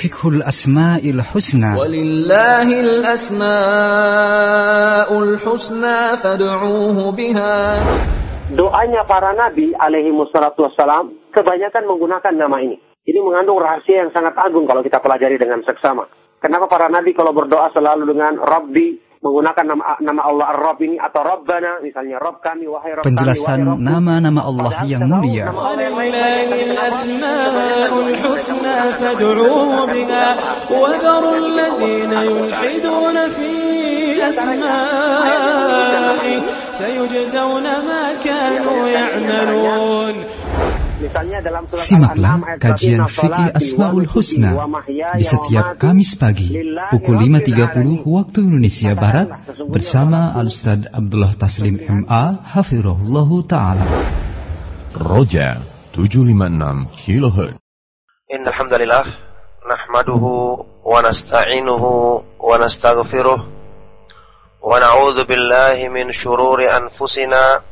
Fikhul Asma'il Husna Walillahil Asma'ul Husna fad'uuhu biha Doanya para nabi alaihi wassalatu wassalam kebanyakan menggunakan nama ini. Ini mengandung rahasia yang sangat agung kalau kita pelajari dengan seksama. Kenapa para nabi kalau berdoa selalu dengan Rabbi menggunakan nama nama Allah Ar-Rabb ini atau Rabbana misalnya Rabb kami wahai Rabb Penjelasan nama-nama Allah yang mulia. Simaklah kajian fikih Asmaul Husna di setiap Kamis pagi pukul 5.30 waktu Indonesia Barat bersama Al-Ustaz Abdullah Taslim MA Hafirullah Ta'ala. Roja 756 kHz. Innalhamdulillah nahmaduhu wa nasta'inuhu wa nastaghfiruh wa na'udzu billahi min shururi anfusina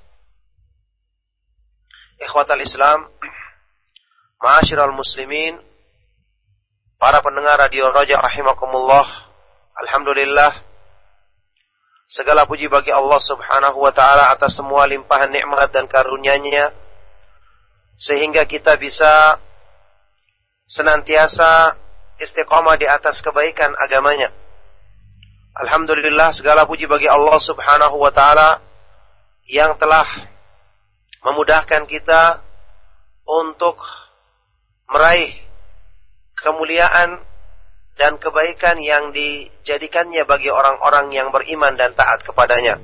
Ikhwatal Islam, Ma'asyiral Muslimin, para pendengar Radio Raja rahimakumullah. Alhamdulillah. Segala puji bagi Allah Subhanahu wa taala atas semua limpahan nikmat dan karunia-Nya sehingga kita bisa senantiasa istiqomah di atas kebaikan agamanya. Alhamdulillah segala puji bagi Allah Subhanahu wa taala yang telah memudahkan kita untuk meraih kemuliaan dan kebaikan yang dijadikannya bagi orang-orang yang beriman dan taat kepadanya.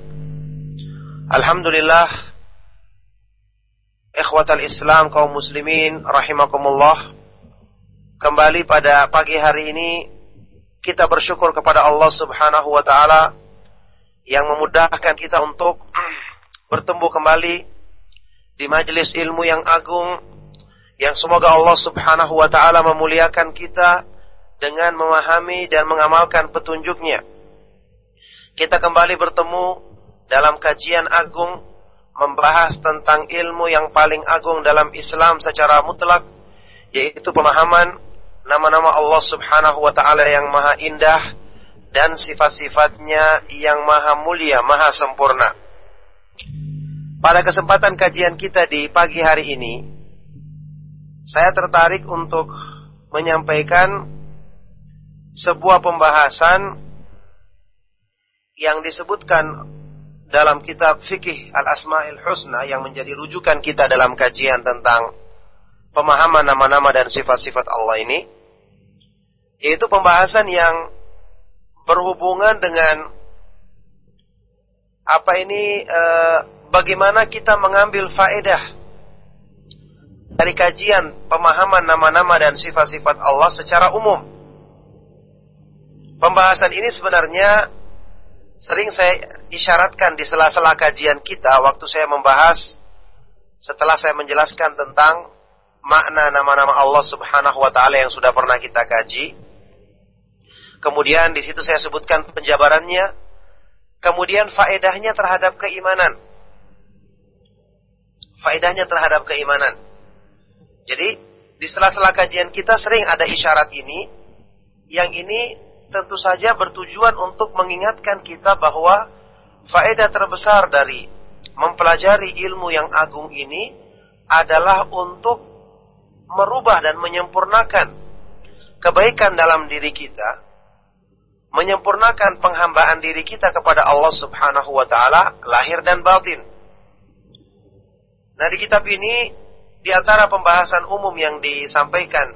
Alhamdulillah, ikhwatal Islam kaum muslimin rahimakumullah. Kembali pada pagi hari ini kita bersyukur kepada Allah Subhanahu wa taala yang memudahkan kita untuk bertemu kembali di majelis ilmu yang agung yang semoga Allah Subhanahu wa taala memuliakan kita dengan memahami dan mengamalkan petunjuknya. Kita kembali bertemu dalam kajian agung membahas tentang ilmu yang paling agung dalam Islam secara mutlak yaitu pemahaman nama-nama Allah Subhanahu wa taala yang maha indah dan sifat-sifatnya yang maha mulia, maha sempurna. Pada kesempatan kajian kita di pagi hari ini, saya tertarik untuk menyampaikan sebuah pembahasan yang disebutkan dalam kitab fikih Al-Asma'il Husna yang menjadi rujukan kita dalam kajian tentang pemahaman nama-nama dan sifat-sifat Allah ini yaitu pembahasan yang berhubungan dengan apa ini uh, bagaimana kita mengambil faedah dari kajian pemahaman nama-nama dan sifat-sifat Allah secara umum. Pembahasan ini sebenarnya sering saya isyaratkan di sela-sela kajian kita waktu saya membahas setelah saya menjelaskan tentang makna nama-nama Allah Subhanahu wa taala yang sudah pernah kita kaji. Kemudian di situ saya sebutkan penjabarannya. Kemudian faedahnya terhadap keimanan. Faedahnya terhadap keimanan. Jadi di sela-sela kajian kita sering ada isyarat ini. Yang ini tentu saja bertujuan untuk mengingatkan kita bahwa faedah terbesar dari mempelajari ilmu yang agung ini adalah untuk merubah dan menyempurnakan kebaikan dalam diri kita, menyempurnakan penghambaan diri kita kepada Allah Subhanahu wa taala lahir dan batin. Nah, di kitab ini di antara pembahasan umum yang disampaikan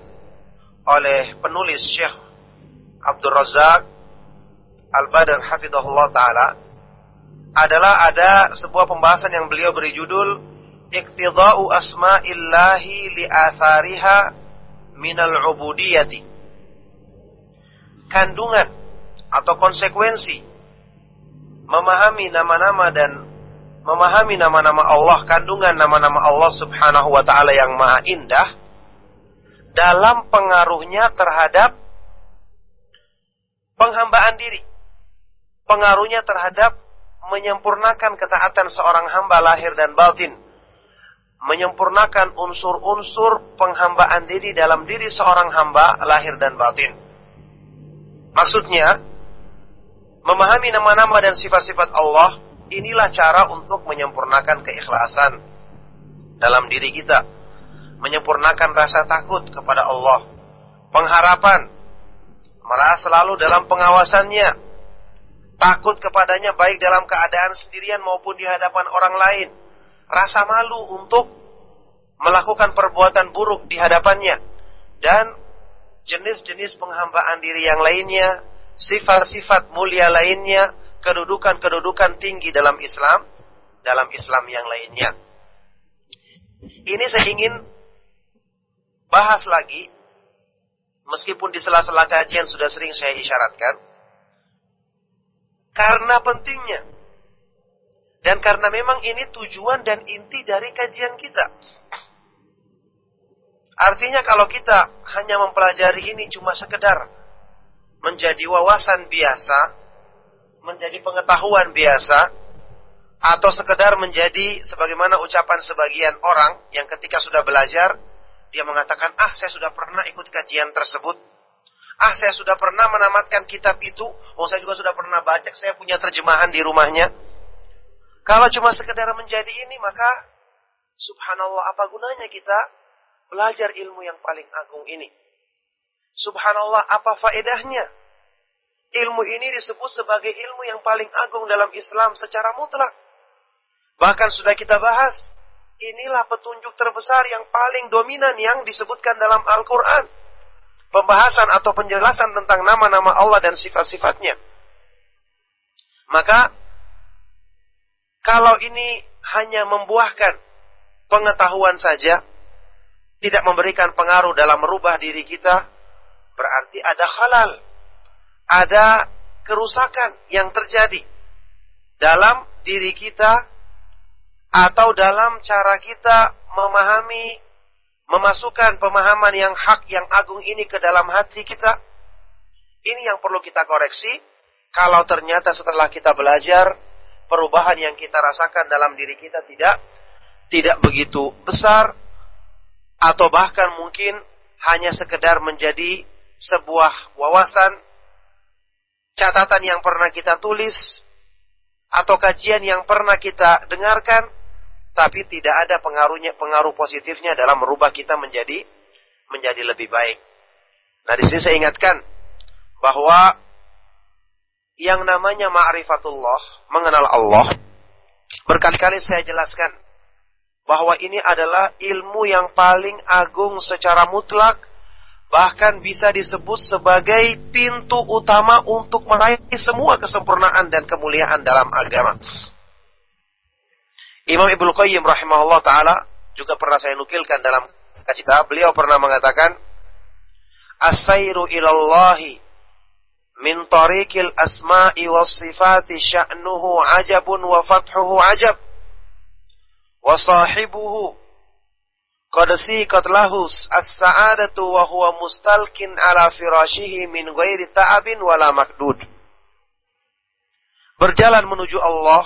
oleh penulis Syekh Abdul Razak Al-Badr hafizahullah taala adalah ada sebuah pembahasan yang beliau beri judul Iqtida'u asma'illahi li'athariha minal ubudiyati. Kandungan atau konsekuensi memahami nama-nama dan memahami nama-nama Allah, kandungan nama-nama Allah Subhanahu wa taala yang maha indah dalam pengaruhnya terhadap penghambaan diri. Pengaruhnya terhadap menyempurnakan ketaatan seorang hamba lahir dan batin. Menyempurnakan unsur-unsur penghambaan diri dalam diri seorang hamba lahir dan batin. Maksudnya, memahami nama-nama dan sifat-sifat Allah, inilah cara untuk menyempurnakan keikhlasan dalam diri kita. Menyempurnakan rasa takut kepada Allah. Pengharapan, merasa selalu dalam pengawasannya, takut kepadanya baik dalam keadaan sendirian maupun di hadapan orang lain, rasa malu untuk melakukan perbuatan buruk di hadapannya, dan jenis-jenis penghambaan diri yang lainnya, sifat-sifat mulia lainnya, kedudukan-kedudukan tinggi dalam Islam, dalam Islam yang lainnya. Ini saya ingin bahas lagi, meskipun di sela-sela kajian sudah sering saya isyaratkan, karena pentingnya. Dan karena memang ini tujuan dan inti dari kajian kita. Artinya kalau kita hanya mempelajari ini cuma sekedar menjadi wawasan biasa, menjadi pengetahuan biasa, atau sekedar menjadi sebagaimana ucapan sebagian orang yang ketika sudah belajar, dia mengatakan, ah saya sudah pernah ikut kajian tersebut, Ah, saya sudah pernah menamatkan kitab itu. Oh, saya juga sudah pernah baca. Saya punya terjemahan di rumahnya. Kalau cuma sekedar menjadi ini, maka subhanallah apa gunanya kita belajar ilmu yang paling agung ini? Subhanallah apa faedahnya? Ilmu ini disebut sebagai ilmu yang paling agung dalam Islam secara mutlak. Bahkan sudah kita bahas, inilah petunjuk terbesar yang paling dominan yang disebutkan dalam Al-Quran pembahasan atau penjelasan tentang nama-nama Allah dan sifat-sifatnya. Maka kalau ini hanya membuahkan pengetahuan saja, tidak memberikan pengaruh dalam merubah diri kita, berarti ada halal, ada kerusakan yang terjadi dalam diri kita atau dalam cara kita memahami memasukkan pemahaman yang hak yang agung ini ke dalam hati kita. Ini yang perlu kita koreksi. Kalau ternyata setelah kita belajar, perubahan yang kita rasakan dalam diri kita tidak tidak begitu besar atau bahkan mungkin hanya sekedar menjadi sebuah wawasan catatan yang pernah kita tulis atau kajian yang pernah kita dengarkan tapi tidak ada pengaruhnya pengaruh positifnya dalam merubah kita menjadi menjadi lebih baik. Nah, di sini saya ingatkan bahwa yang namanya ma'rifatullah, mengenal Allah, berkali-kali saya jelaskan bahwa ini adalah ilmu yang paling agung secara mutlak, bahkan bisa disebut sebagai pintu utama untuk meraih semua kesempurnaan dan kemuliaan dalam agama. Imam Ibnu Qayyim rahimahullah taala juga pernah saya nukilkan dalam kitab beliau pernah mengatakan asairu ilallahi min tariqil asma'i was sifati sya'nuhu ajabun wa fathuhu ajab wa sahibuhu Qad siqat as-sa'adatu wa huwa mustalkin ala firashihi min ghairi ta'abin wala makdud. Berjalan menuju Allah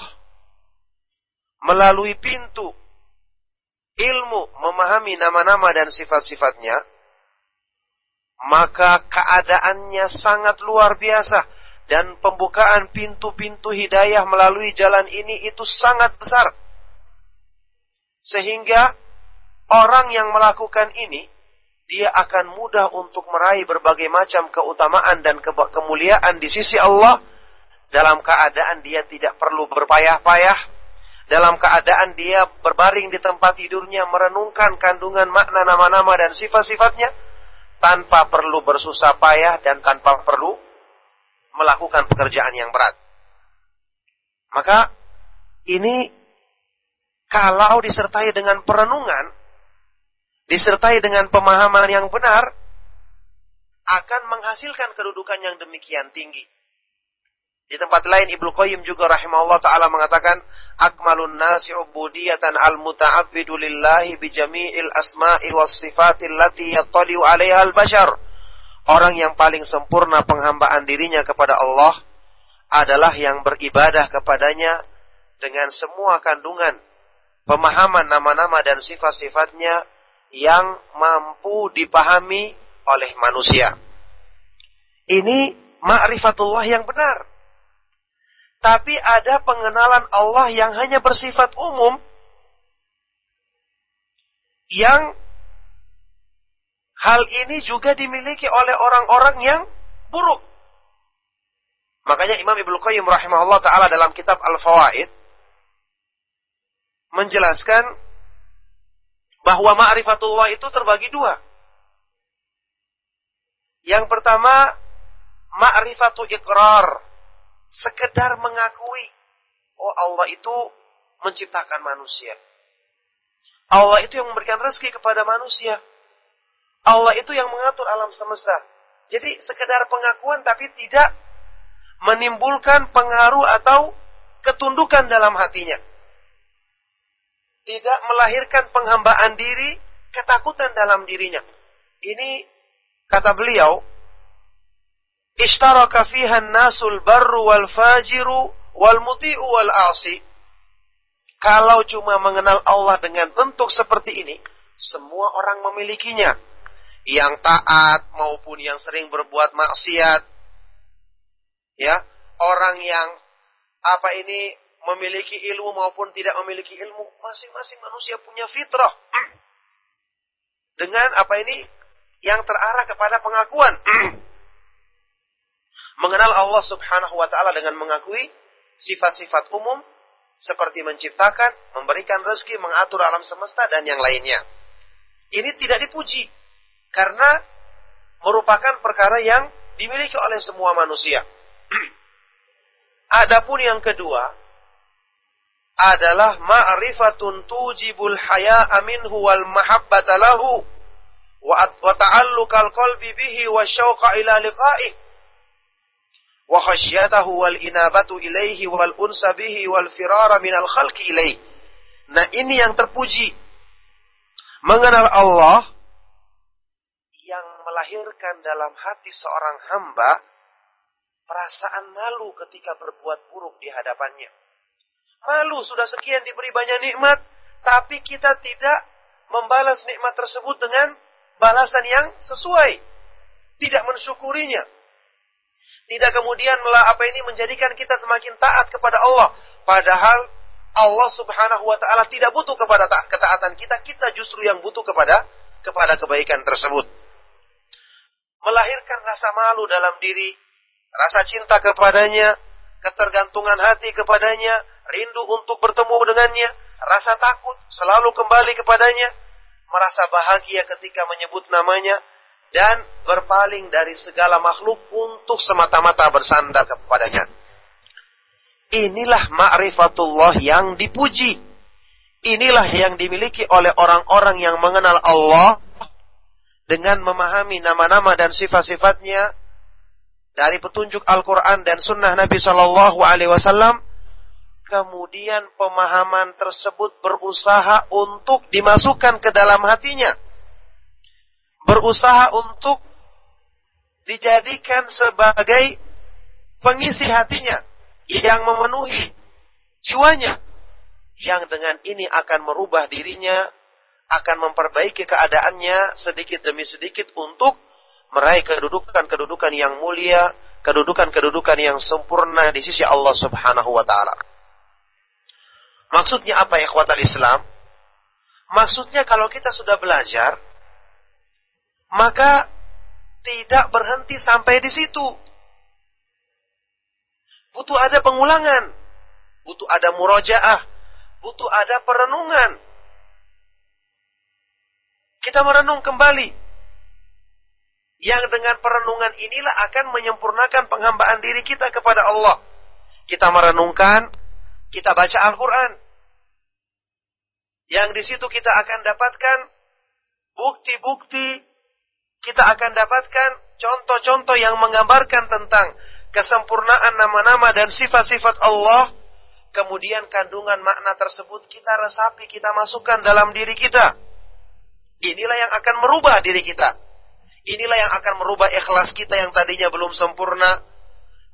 melalui pintu ilmu memahami nama-nama dan sifat-sifatnya maka keadaannya sangat luar biasa dan pembukaan pintu-pintu hidayah melalui jalan ini itu sangat besar sehingga orang yang melakukan ini dia akan mudah untuk meraih berbagai macam keutamaan dan ke kemuliaan di sisi Allah dalam keadaan dia tidak perlu berpayah-payah dalam keadaan dia berbaring di tempat tidurnya merenungkan kandungan makna nama-nama dan sifat-sifatnya tanpa perlu bersusah payah dan tanpa perlu melakukan pekerjaan yang berat. Maka ini kalau disertai dengan perenungan disertai dengan pemahaman yang benar, akan menghasilkan kedudukan yang demikian tinggi. Di tempat lain Ibnu Qayyim juga rahimahullah taala mengatakan akmalun nasi ubudiyatan al muta'abbidu lillahi bi jami'il asma'i was sifatil lati yattali'u 'alaiha al bashar. Orang yang paling sempurna penghambaan dirinya kepada Allah adalah yang beribadah kepadanya dengan semua kandungan pemahaman nama-nama dan sifat-sifatnya yang mampu dipahami oleh manusia. Ini ma'rifatullah yang benar. Tapi ada pengenalan Allah yang hanya bersifat umum yang hal ini juga dimiliki oleh orang-orang yang buruk. Makanya Imam Ibnu Qayyim rahimahullah taala dalam kitab Al-Fawaid menjelaskan bahwa ma'rifatullah itu terbagi dua. Yang pertama, ma'rifatu ikrar. Sekedar mengakui, oh Allah itu menciptakan manusia. Allah itu yang memberikan rezeki kepada manusia. Allah itu yang mengatur alam semesta. Jadi sekedar pengakuan tapi tidak menimbulkan pengaruh atau ketundukan dalam hatinya tidak melahirkan penghambaan diri, ketakutan dalam dirinya. Ini kata beliau, Ishtaraka fiha nasul barru wal fajiru wal muti'u wal asi. Kalau cuma mengenal Allah dengan bentuk seperti ini, semua orang memilikinya. Yang taat maupun yang sering berbuat maksiat. Ya, orang yang apa ini memiliki ilmu maupun tidak memiliki ilmu, masing-masing manusia punya fitrah. Dengan apa ini yang terarah kepada pengakuan. Mengenal Allah Subhanahu wa taala dengan mengakui sifat-sifat umum seperti menciptakan, memberikan rezeki, mengatur alam semesta dan yang lainnya. Ini tidak dipuji karena merupakan perkara yang dimiliki oleh semua manusia. Adapun yang kedua, adalah ma'rifatun tujibul haya'a minhu wal mahabbata lahu wa ta'alluqal qalbi bihi wa syauqa ila liqa'ih wa khasyatahu wal inabatu ilaihi wal unsa bihi wal firara minal khalqi ilaihi. Nah, ini yang terpuji. Mengenal Allah yang melahirkan dalam hati seorang hamba perasaan malu ketika berbuat buruk di hadapannya Malu sudah sekian diberi banyak nikmat, tapi kita tidak membalas nikmat tersebut dengan balasan yang sesuai. Tidak mensyukurinya. Tidak kemudian melah apa ini menjadikan kita semakin taat kepada Allah. Padahal Allah subhanahu wa ta'ala tidak butuh kepada ketaatan kita. Kita justru yang butuh kepada kepada kebaikan tersebut. Melahirkan rasa malu dalam diri. Rasa cinta kepadanya ketergantungan hati kepadanya, rindu untuk bertemu dengannya, rasa takut selalu kembali kepadanya, merasa bahagia ketika menyebut namanya, dan berpaling dari segala makhluk untuk semata-mata bersandar kepadanya. Inilah ma'rifatullah yang dipuji. Inilah yang dimiliki oleh orang-orang yang mengenal Allah dengan memahami nama-nama dan sifat-sifatnya dari petunjuk Al-Quran dan Sunnah Nabi Shallallahu Alaihi Wasallam, kemudian pemahaman tersebut berusaha untuk dimasukkan ke dalam hatinya. Berusaha untuk dijadikan sebagai pengisi hatinya yang memenuhi jiwanya yang dengan ini akan merubah dirinya akan memperbaiki keadaannya sedikit demi sedikit untuk meraih kedudukan-kedudukan yang mulia, kedudukan-kedudukan yang sempurna di sisi Allah Subhanahu wa taala. Maksudnya apa ya kuatal Islam? Maksudnya kalau kita sudah belajar, maka tidak berhenti sampai di situ. Butuh ada pengulangan, butuh ada murojaah, butuh ada perenungan. Kita merenung kembali. Yang dengan perenungan inilah akan menyempurnakan penghambaan diri kita kepada Allah. Kita merenungkan, kita baca Al-Quran. Yang di situ kita akan dapatkan bukti-bukti, kita akan dapatkan contoh-contoh yang menggambarkan tentang kesempurnaan nama-nama dan sifat-sifat Allah. Kemudian kandungan makna tersebut kita resapi, kita masukkan dalam diri kita. Inilah yang akan merubah diri kita. Inilah yang akan merubah ikhlas kita yang tadinya belum sempurna.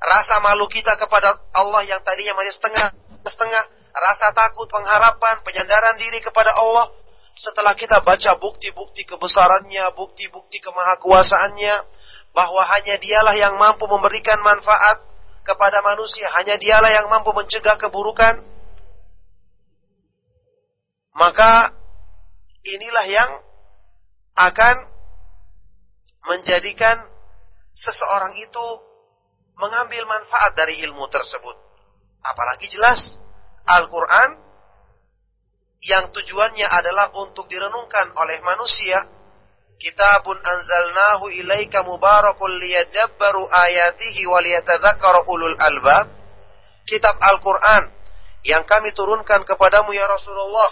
Rasa malu kita kepada Allah yang tadinya masih setengah setengah rasa takut, pengharapan, penyandaran diri kepada Allah setelah kita baca bukti-bukti kebesarannya, bukti-bukti kemahakuasaannya, bahwa hanya dialah yang mampu memberikan manfaat kepada manusia, hanya dialah yang mampu mencegah keburukan, maka inilah yang akan menjadikan seseorang itu mengambil manfaat dari ilmu tersebut. Apalagi jelas Al-Quran yang tujuannya adalah untuk direnungkan oleh manusia. Kitabun anzalnahu ilaika mubarakun liyadabbaru ayatihi waliyatadzakara ulul albab. Kitab Al-Quran yang kami turunkan kepadamu ya Rasulullah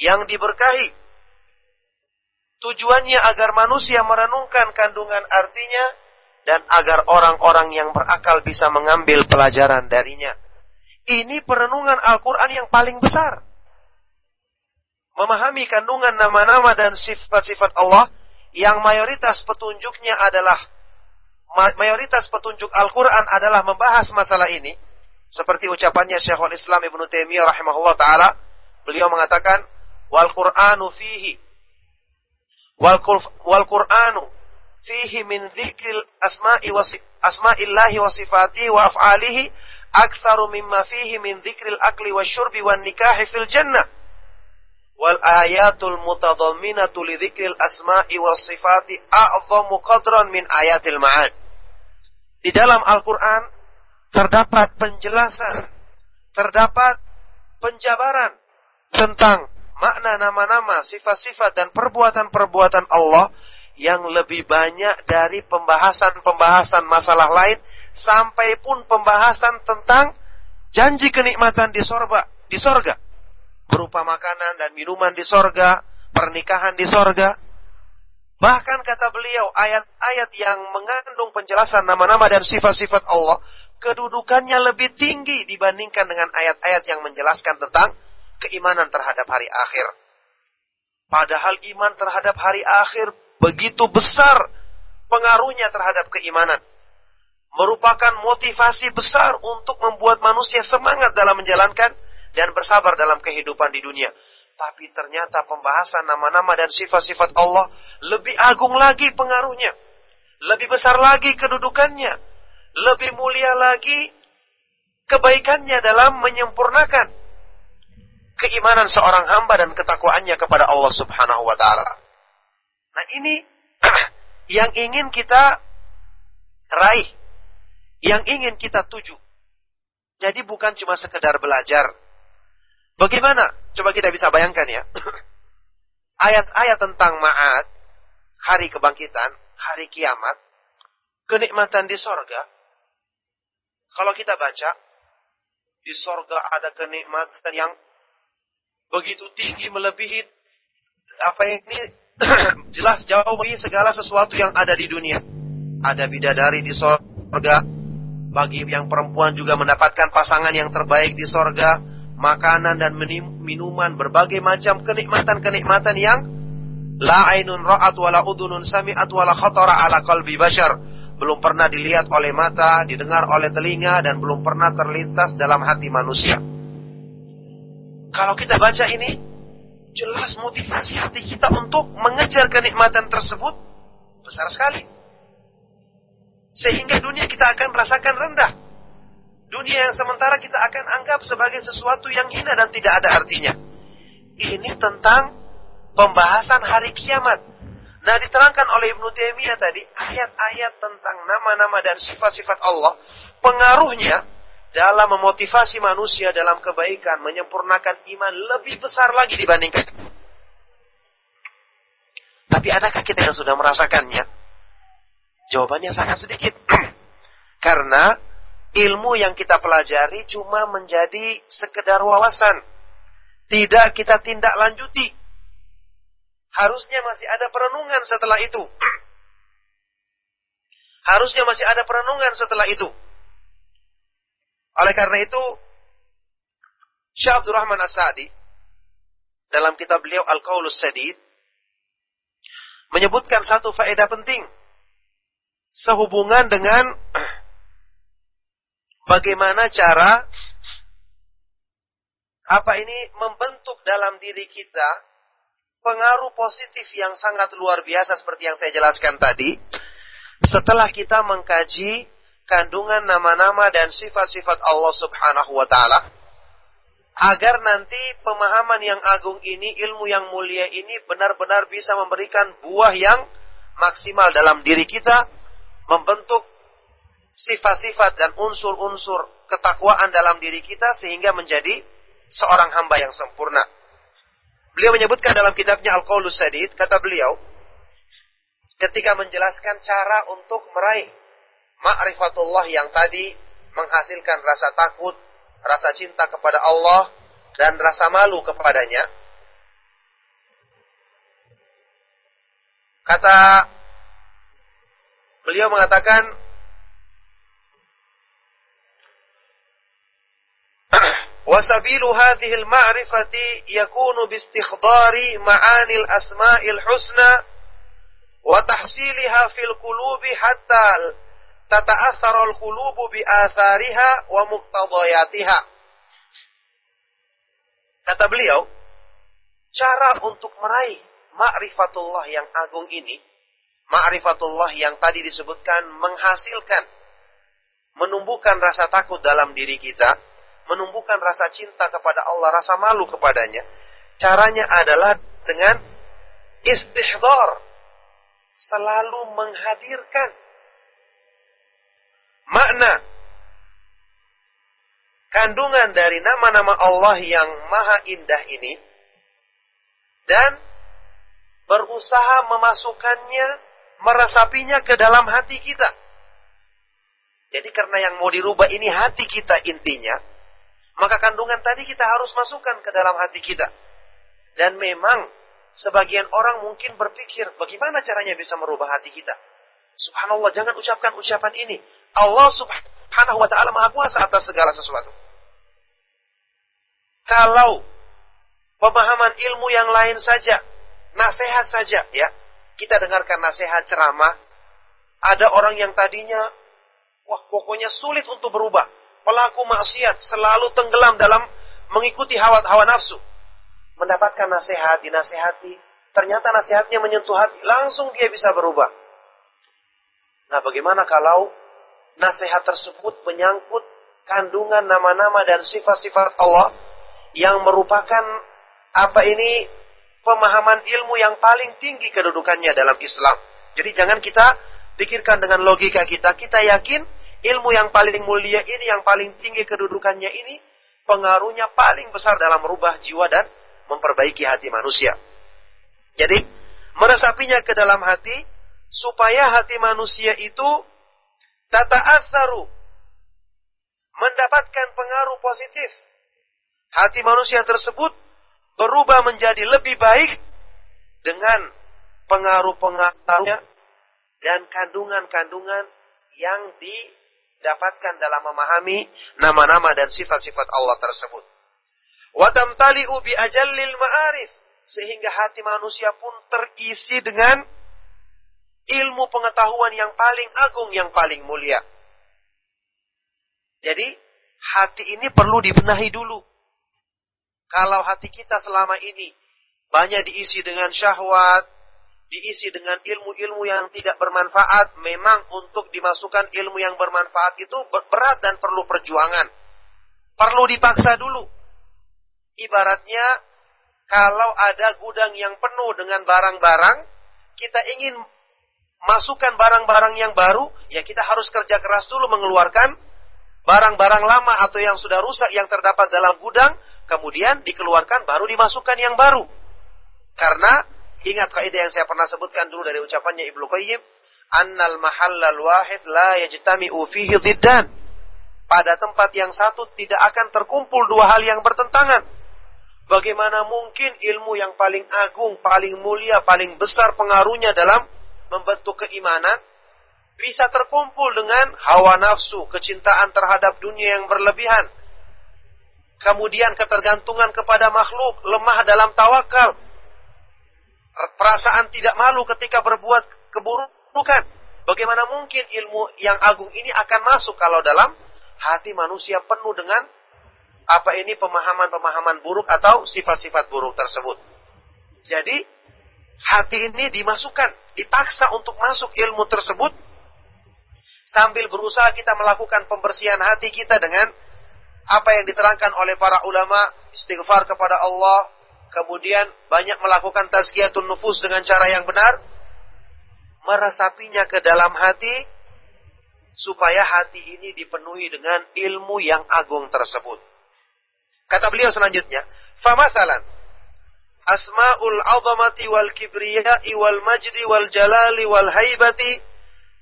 yang diberkahi. Tujuannya agar manusia merenungkan kandungan artinya dan agar orang-orang yang berakal bisa mengambil pelajaran darinya. Ini perenungan Al-Quran yang paling besar. Memahami kandungan nama-nama dan sifat-sifat Allah yang mayoritas petunjuknya adalah mayoritas petunjuk Al-Quran adalah membahas masalah ini. Seperti ucapannya Syekhul Islam Ibn Taimiyah rahimahullah ta'ala. Beliau mengatakan, Wal Qur'anu fihi. Wal Qur'anu fihi min dzikril asma'i wa asma'illahi wa sifatihi wa af'alihi aktsaru mimma fihi min dzikril akli wasyurbi wan nikahi fil jannah. Wal ayatul mutadamminatu li dzikril asma'i was sifati a'dhamu qadran min ayatil ma'ad. Di dalam Al-Qur'an terdapat penjelasan terdapat penjabaran tentang makna nama-nama, sifat-sifat dan perbuatan-perbuatan Allah yang lebih banyak dari pembahasan-pembahasan masalah lain sampai pun pembahasan tentang janji kenikmatan di sorga, di sorga berupa makanan dan minuman di sorga, pernikahan di sorga. Bahkan kata beliau ayat-ayat yang mengandung penjelasan nama-nama dan sifat-sifat Allah kedudukannya lebih tinggi dibandingkan dengan ayat-ayat yang menjelaskan tentang keimanan terhadap hari akhir. Padahal iman terhadap hari akhir begitu besar pengaruhnya terhadap keimanan. Merupakan motivasi besar untuk membuat manusia semangat dalam menjalankan dan bersabar dalam kehidupan di dunia. Tapi ternyata pembahasan nama-nama dan sifat-sifat Allah lebih agung lagi pengaruhnya. Lebih besar lagi kedudukannya. Lebih mulia lagi kebaikannya dalam menyempurnakan keimanan seorang hamba dan ketakwaannya kepada Allah Subhanahu wa taala. Nah ini yang ingin kita raih, yang ingin kita tuju. Jadi bukan cuma sekedar belajar. Bagaimana? Coba kita bisa bayangkan ya. Ayat-ayat tentang ma'ad, hari kebangkitan, hari kiamat, kenikmatan di sorga. Kalau kita baca, di sorga ada kenikmatan yang begitu tinggi melebihi apa ini jelas jauh bagi segala sesuatu yang ada di dunia. Ada bidadari di sorga. Bagi yang perempuan juga mendapatkan pasangan yang terbaik di sorga. makanan dan minuman, berbagai macam kenikmatan-kenikmatan yang la ainun ra'at wala udunun sami'at wala khatara ala qalbi bashar. Belum pernah dilihat oleh mata, didengar oleh telinga dan belum pernah terlintas dalam hati manusia. Kalau kita baca ini, jelas motivasi hati kita untuk mengejar kenikmatan tersebut besar sekali. Sehingga dunia kita akan rasakan rendah. Dunia yang sementara kita akan anggap sebagai sesuatu yang hina dan tidak ada artinya. Ini tentang pembahasan hari kiamat. Nah, diterangkan oleh Ibnu Taimiyah tadi ayat-ayat tentang nama-nama dan sifat-sifat Allah, pengaruhnya dalam memotivasi manusia dalam kebaikan, menyempurnakan iman lebih besar lagi dibandingkan. Tapi adakah kita yang sudah merasakannya? Jawabannya sangat sedikit. Karena ilmu yang kita pelajari cuma menjadi sekedar wawasan. Tidak kita tindak lanjuti. Harusnya masih ada perenungan setelah itu. Harusnya masih ada perenungan setelah itu. Oleh karena itu, Syekh Abdurrahman As-Sa'di dalam kitab beliau Al-Qaulus Sadid menyebutkan satu faedah penting sehubungan dengan bagaimana cara apa ini membentuk dalam diri kita pengaruh positif yang sangat luar biasa seperti yang saya jelaskan tadi. Setelah kita mengkaji kandungan nama-nama dan sifat-sifat Allah Subhanahu wa taala agar nanti pemahaman yang agung ini, ilmu yang mulia ini benar-benar bisa memberikan buah yang maksimal dalam diri kita, membentuk sifat-sifat dan unsur-unsur ketakwaan dalam diri kita sehingga menjadi seorang hamba yang sempurna. Beliau menyebutkan dalam kitabnya Al-Qaulus Sadid, kata beliau, ketika menjelaskan cara untuk meraih ma'rifatullah yang tadi menghasilkan rasa takut, rasa cinta kepada Allah, dan rasa malu kepadanya. Kata beliau mengatakan, وسبيل هذه المعرفة يكون باستخضار معاني الأسماء الحسنى وتحصيلها في القلوب حتى tata'atharul qulubu bi athariha wa muqtadayatiha. Kata beliau, cara untuk meraih ma'rifatullah yang agung ini, ma'rifatullah yang tadi disebutkan menghasilkan, menumbuhkan rasa takut dalam diri kita, menumbuhkan rasa cinta kepada Allah, rasa malu kepadanya. Caranya adalah dengan istihdor, selalu menghadirkan makna kandungan dari nama-nama Allah yang maha indah ini dan berusaha memasukkannya, meresapinya ke dalam hati kita. Jadi karena yang mau dirubah ini hati kita intinya, maka kandungan tadi kita harus masukkan ke dalam hati kita. Dan memang sebagian orang mungkin berpikir bagaimana caranya bisa merubah hati kita. Subhanallah, jangan ucapkan ucapan ini. Allah subhanahu wa ta'ala maha kuasa atas segala sesuatu. Kalau pemahaman ilmu yang lain saja, nasihat saja ya, kita dengarkan nasihat ceramah, ada orang yang tadinya, wah pokoknya sulit untuk berubah pelaku maksiat selalu tenggelam dalam mengikuti hawa-hawa nafsu. Mendapatkan nasihat, dinasehati, ternyata nasihatnya menyentuh hati, langsung dia bisa berubah. Nah, bagaimana kalau nasihat tersebut menyangkut kandungan nama-nama dan sifat-sifat Allah yang merupakan apa ini pemahaman ilmu yang paling tinggi kedudukannya dalam Islam. Jadi jangan kita pikirkan dengan logika kita, kita yakin ilmu yang paling mulia ini, yang paling tinggi kedudukannya ini, pengaruhnya paling besar dalam merubah jiwa dan memperbaiki hati manusia. Jadi, meresapinya ke dalam hati, supaya hati manusia itu tata asaru, mendapatkan pengaruh positif. Hati manusia tersebut berubah menjadi lebih baik dengan pengaruh-pengaruhnya dan kandungan-kandungan yang di dapatkan dalam memahami nama-nama dan sifat-sifat Allah tersebut. Wa tamtali'u bi ajallil ma'arif. Sehingga hati manusia pun terisi dengan ilmu pengetahuan yang paling agung, yang paling mulia. Jadi, hati ini perlu dibenahi dulu. Kalau hati kita selama ini banyak diisi dengan syahwat, diisi dengan ilmu-ilmu yang tidak bermanfaat, memang untuk dimasukkan ilmu yang bermanfaat itu berat dan perlu perjuangan. Perlu dipaksa dulu. Ibaratnya kalau ada gudang yang penuh dengan barang-barang, kita ingin masukkan barang-barang yang baru, ya kita harus kerja keras dulu mengeluarkan barang-barang lama atau yang sudah rusak yang terdapat dalam gudang, kemudian dikeluarkan baru dimasukkan yang baru. Karena Ingat kaidah yang saya pernah sebutkan dulu dari ucapannya Ibnu Qayyim, annal mahallal wahid la yajtami'u fihi dhiddan. Pada tempat yang satu tidak akan terkumpul dua hal yang bertentangan. Bagaimana mungkin ilmu yang paling agung, paling mulia, paling besar pengaruhnya dalam membentuk keimanan bisa terkumpul dengan hawa nafsu, kecintaan terhadap dunia yang berlebihan. Kemudian ketergantungan kepada makhluk, lemah dalam tawakal, perasaan tidak malu ketika berbuat keburukan. Bagaimana mungkin ilmu yang agung ini akan masuk kalau dalam hati manusia penuh dengan apa ini pemahaman-pemahaman buruk atau sifat-sifat buruk tersebut. Jadi hati ini dimasukkan, dipaksa untuk masuk ilmu tersebut sambil berusaha kita melakukan pembersihan hati kita dengan apa yang diterangkan oleh para ulama istighfar kepada Allah, kemudian banyak melakukan tazkiyatun nufus dengan cara yang benar, meresapinya ke dalam hati, supaya hati ini dipenuhi dengan ilmu yang agung tersebut. Kata beliau selanjutnya, famathalan asmaul azamati wal kibriyai wal majdi wal jalali wal haibati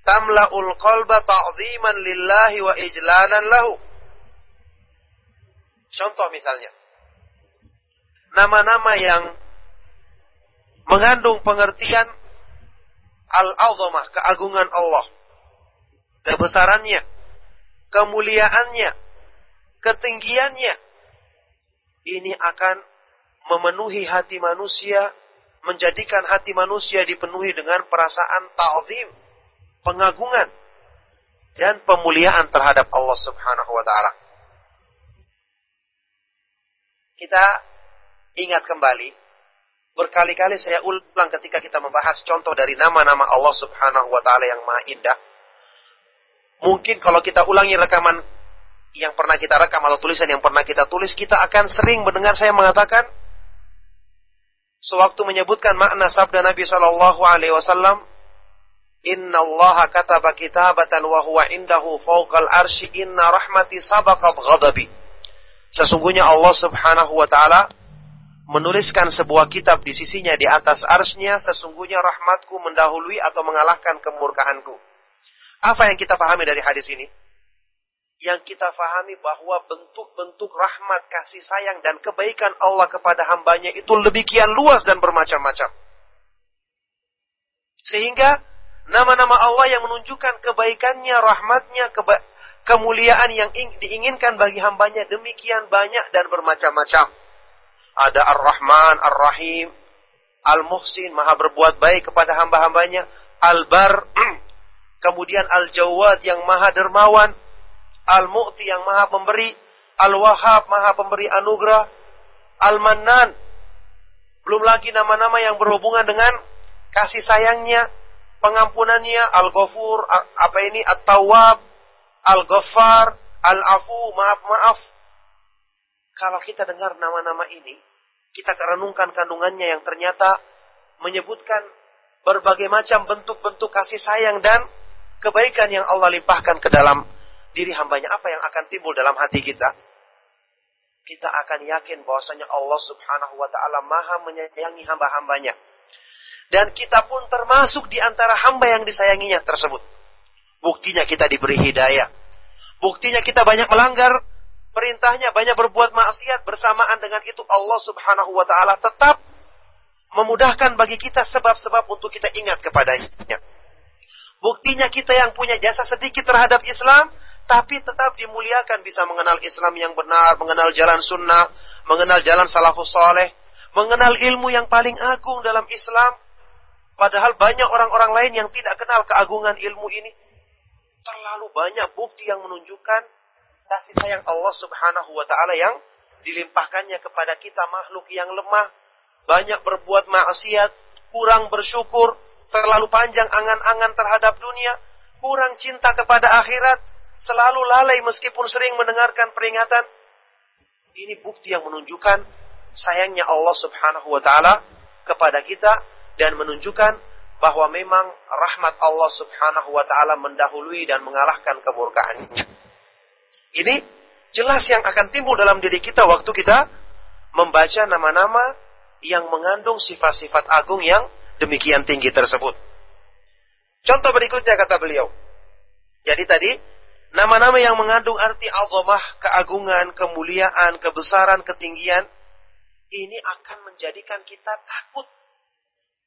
tamla'ul qalba ta'ziman lillahi wa ijlalan lahu. Contoh misalnya, nama-nama yang mengandung pengertian al-azamah, keagungan Allah, kebesarannya, kemuliaannya, ketinggiannya. Ini akan memenuhi hati manusia, menjadikan hati manusia dipenuhi dengan perasaan ta'zim, pengagungan dan pemuliaan terhadap Allah Subhanahu wa taala. Kita ingat kembali, berkali-kali saya ulang ketika kita membahas contoh dari nama-nama Allah Subhanahu wa taala yang Maha Indah. Mungkin kalau kita ulangi rekaman yang pernah kita rekam atau tulisan yang pernah kita tulis, kita akan sering mendengar saya mengatakan sewaktu menyebutkan makna sabda Nabi Shallallahu alaihi wasallam, "Inna Allah kataba kitabatan wa huwa indahu fawqal arsy inna rahmati sabaqat ghadabi." Sesungguhnya Allah Subhanahu wa taala menuliskan sebuah kitab di sisinya di atas arsnya, sesungguhnya rahmatku mendahului atau mengalahkan kemurkaanku. Apa yang kita pahami dari hadis ini? Yang kita pahami bahwa bentuk-bentuk rahmat, kasih sayang, dan kebaikan Allah kepada hambanya itu lebih kian luas dan bermacam-macam. Sehingga nama-nama Allah yang menunjukkan kebaikannya, rahmatnya, keba kemuliaan yang diinginkan bagi hambanya demikian banyak dan bermacam-macam ada Ar-Rahman, Ar-Rahim, Al-Muhsin, maha berbuat baik kepada hamba-hambanya, Al-Bar, kemudian Al-Jawad yang maha dermawan, Al-Mu'ti yang maha pemberi, Al-Wahhab maha pemberi anugerah, Al-Mannan, belum lagi nama-nama yang berhubungan dengan kasih sayangnya, pengampunannya, Al-Ghafur, apa ini, At-Tawwab, Al-Ghaffar, Al-Afu, maaf-maaf, kalau kita dengar nama-nama ini, kita kerenungkan kandungannya yang ternyata menyebutkan berbagai macam bentuk-bentuk kasih sayang dan kebaikan yang Allah limpahkan ke dalam diri hambanya. Apa yang akan timbul dalam hati kita? Kita akan yakin bahwasanya Allah subhanahu wa ta'ala maha menyayangi hamba-hambanya. Dan kita pun termasuk di antara hamba yang disayanginya tersebut. Buktinya kita diberi hidayah. Buktinya kita banyak melanggar perintahnya banyak berbuat maksiat bersamaan dengan itu Allah Subhanahu wa taala tetap memudahkan bagi kita sebab-sebab untuk kita ingat kepadanya. Buktinya kita yang punya jasa sedikit terhadap Islam tapi tetap dimuliakan bisa mengenal Islam yang benar, mengenal jalan sunnah, mengenal jalan salafus soleh, mengenal ilmu yang paling agung dalam Islam. Padahal banyak orang-orang lain yang tidak kenal keagungan ilmu ini. Terlalu banyak bukti yang menunjukkan kasih sayang Allah subhanahu wa ta'ala yang dilimpahkannya kepada kita makhluk yang lemah, banyak berbuat maksiat, kurang bersyukur, terlalu panjang angan-angan terhadap dunia, kurang cinta kepada akhirat, selalu lalai meskipun sering mendengarkan peringatan. Ini bukti yang menunjukkan sayangnya Allah Subhanahu wa taala kepada kita dan menunjukkan bahwa memang rahmat Allah Subhanahu wa taala mendahului dan mengalahkan kemurkaannya. Ini jelas yang akan timbul dalam diri kita waktu kita membaca nama-nama yang mengandung sifat-sifat agung yang demikian tinggi tersebut. Contoh berikutnya kata beliau. Jadi tadi Nama-nama yang mengandung arti azamah, keagungan, kemuliaan, kebesaran, ketinggian, ini akan menjadikan kita takut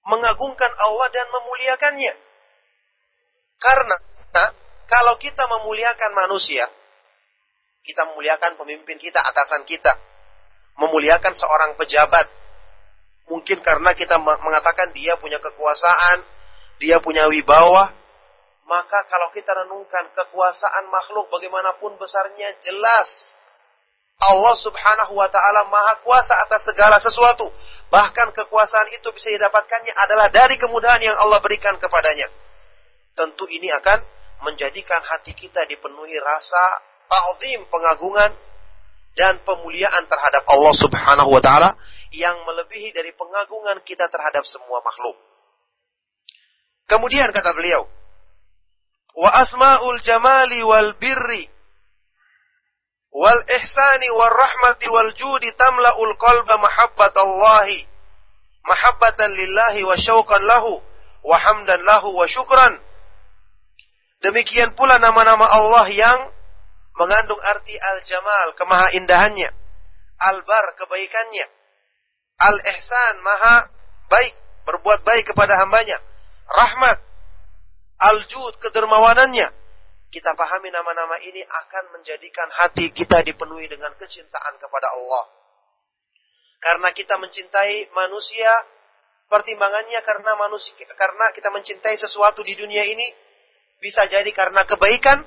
mengagungkan Allah dan memuliakannya. Karena kalau kita memuliakan manusia, kita memuliakan pemimpin kita, atasan kita, memuliakan seorang pejabat, mungkin karena kita mengatakan dia punya kekuasaan, dia punya wibawa, maka kalau kita renungkan kekuasaan makhluk bagaimanapun besarnya jelas Allah subhanahu wa ta'ala maha kuasa atas segala sesuatu. Bahkan kekuasaan itu bisa didapatkannya adalah dari kemudahan yang Allah berikan kepadanya. Tentu ini akan menjadikan hati kita dipenuhi rasa ta'zim, pengagungan, dan pemuliaan terhadap Allah subhanahu wa ta'ala yang melebihi dari pengagungan kita terhadap semua makhluk. Kemudian kata beliau, wa asma'ul jamali wal birri wal ihsani wal rahmati wal judi tamla'ul qalba mahabbatallahi mahabbatan lillahi wa syauqan lahu wa hamdan lahu wa syukran. Demikian pula nama-nama Allah yang mengandung arti al-jamal kemaha indahannya al-bar kebaikannya. Al-ihsan maha baik berbuat baik kepada hambanya. Rahmat al-jud kedermawanannya. Kita pahami nama-nama ini akan menjadikan hati kita dipenuhi dengan kecintaan kepada Allah. Karena kita mencintai manusia, pertimbangannya karena manusia karena kita mencintai sesuatu di dunia ini bisa jadi karena kebaikan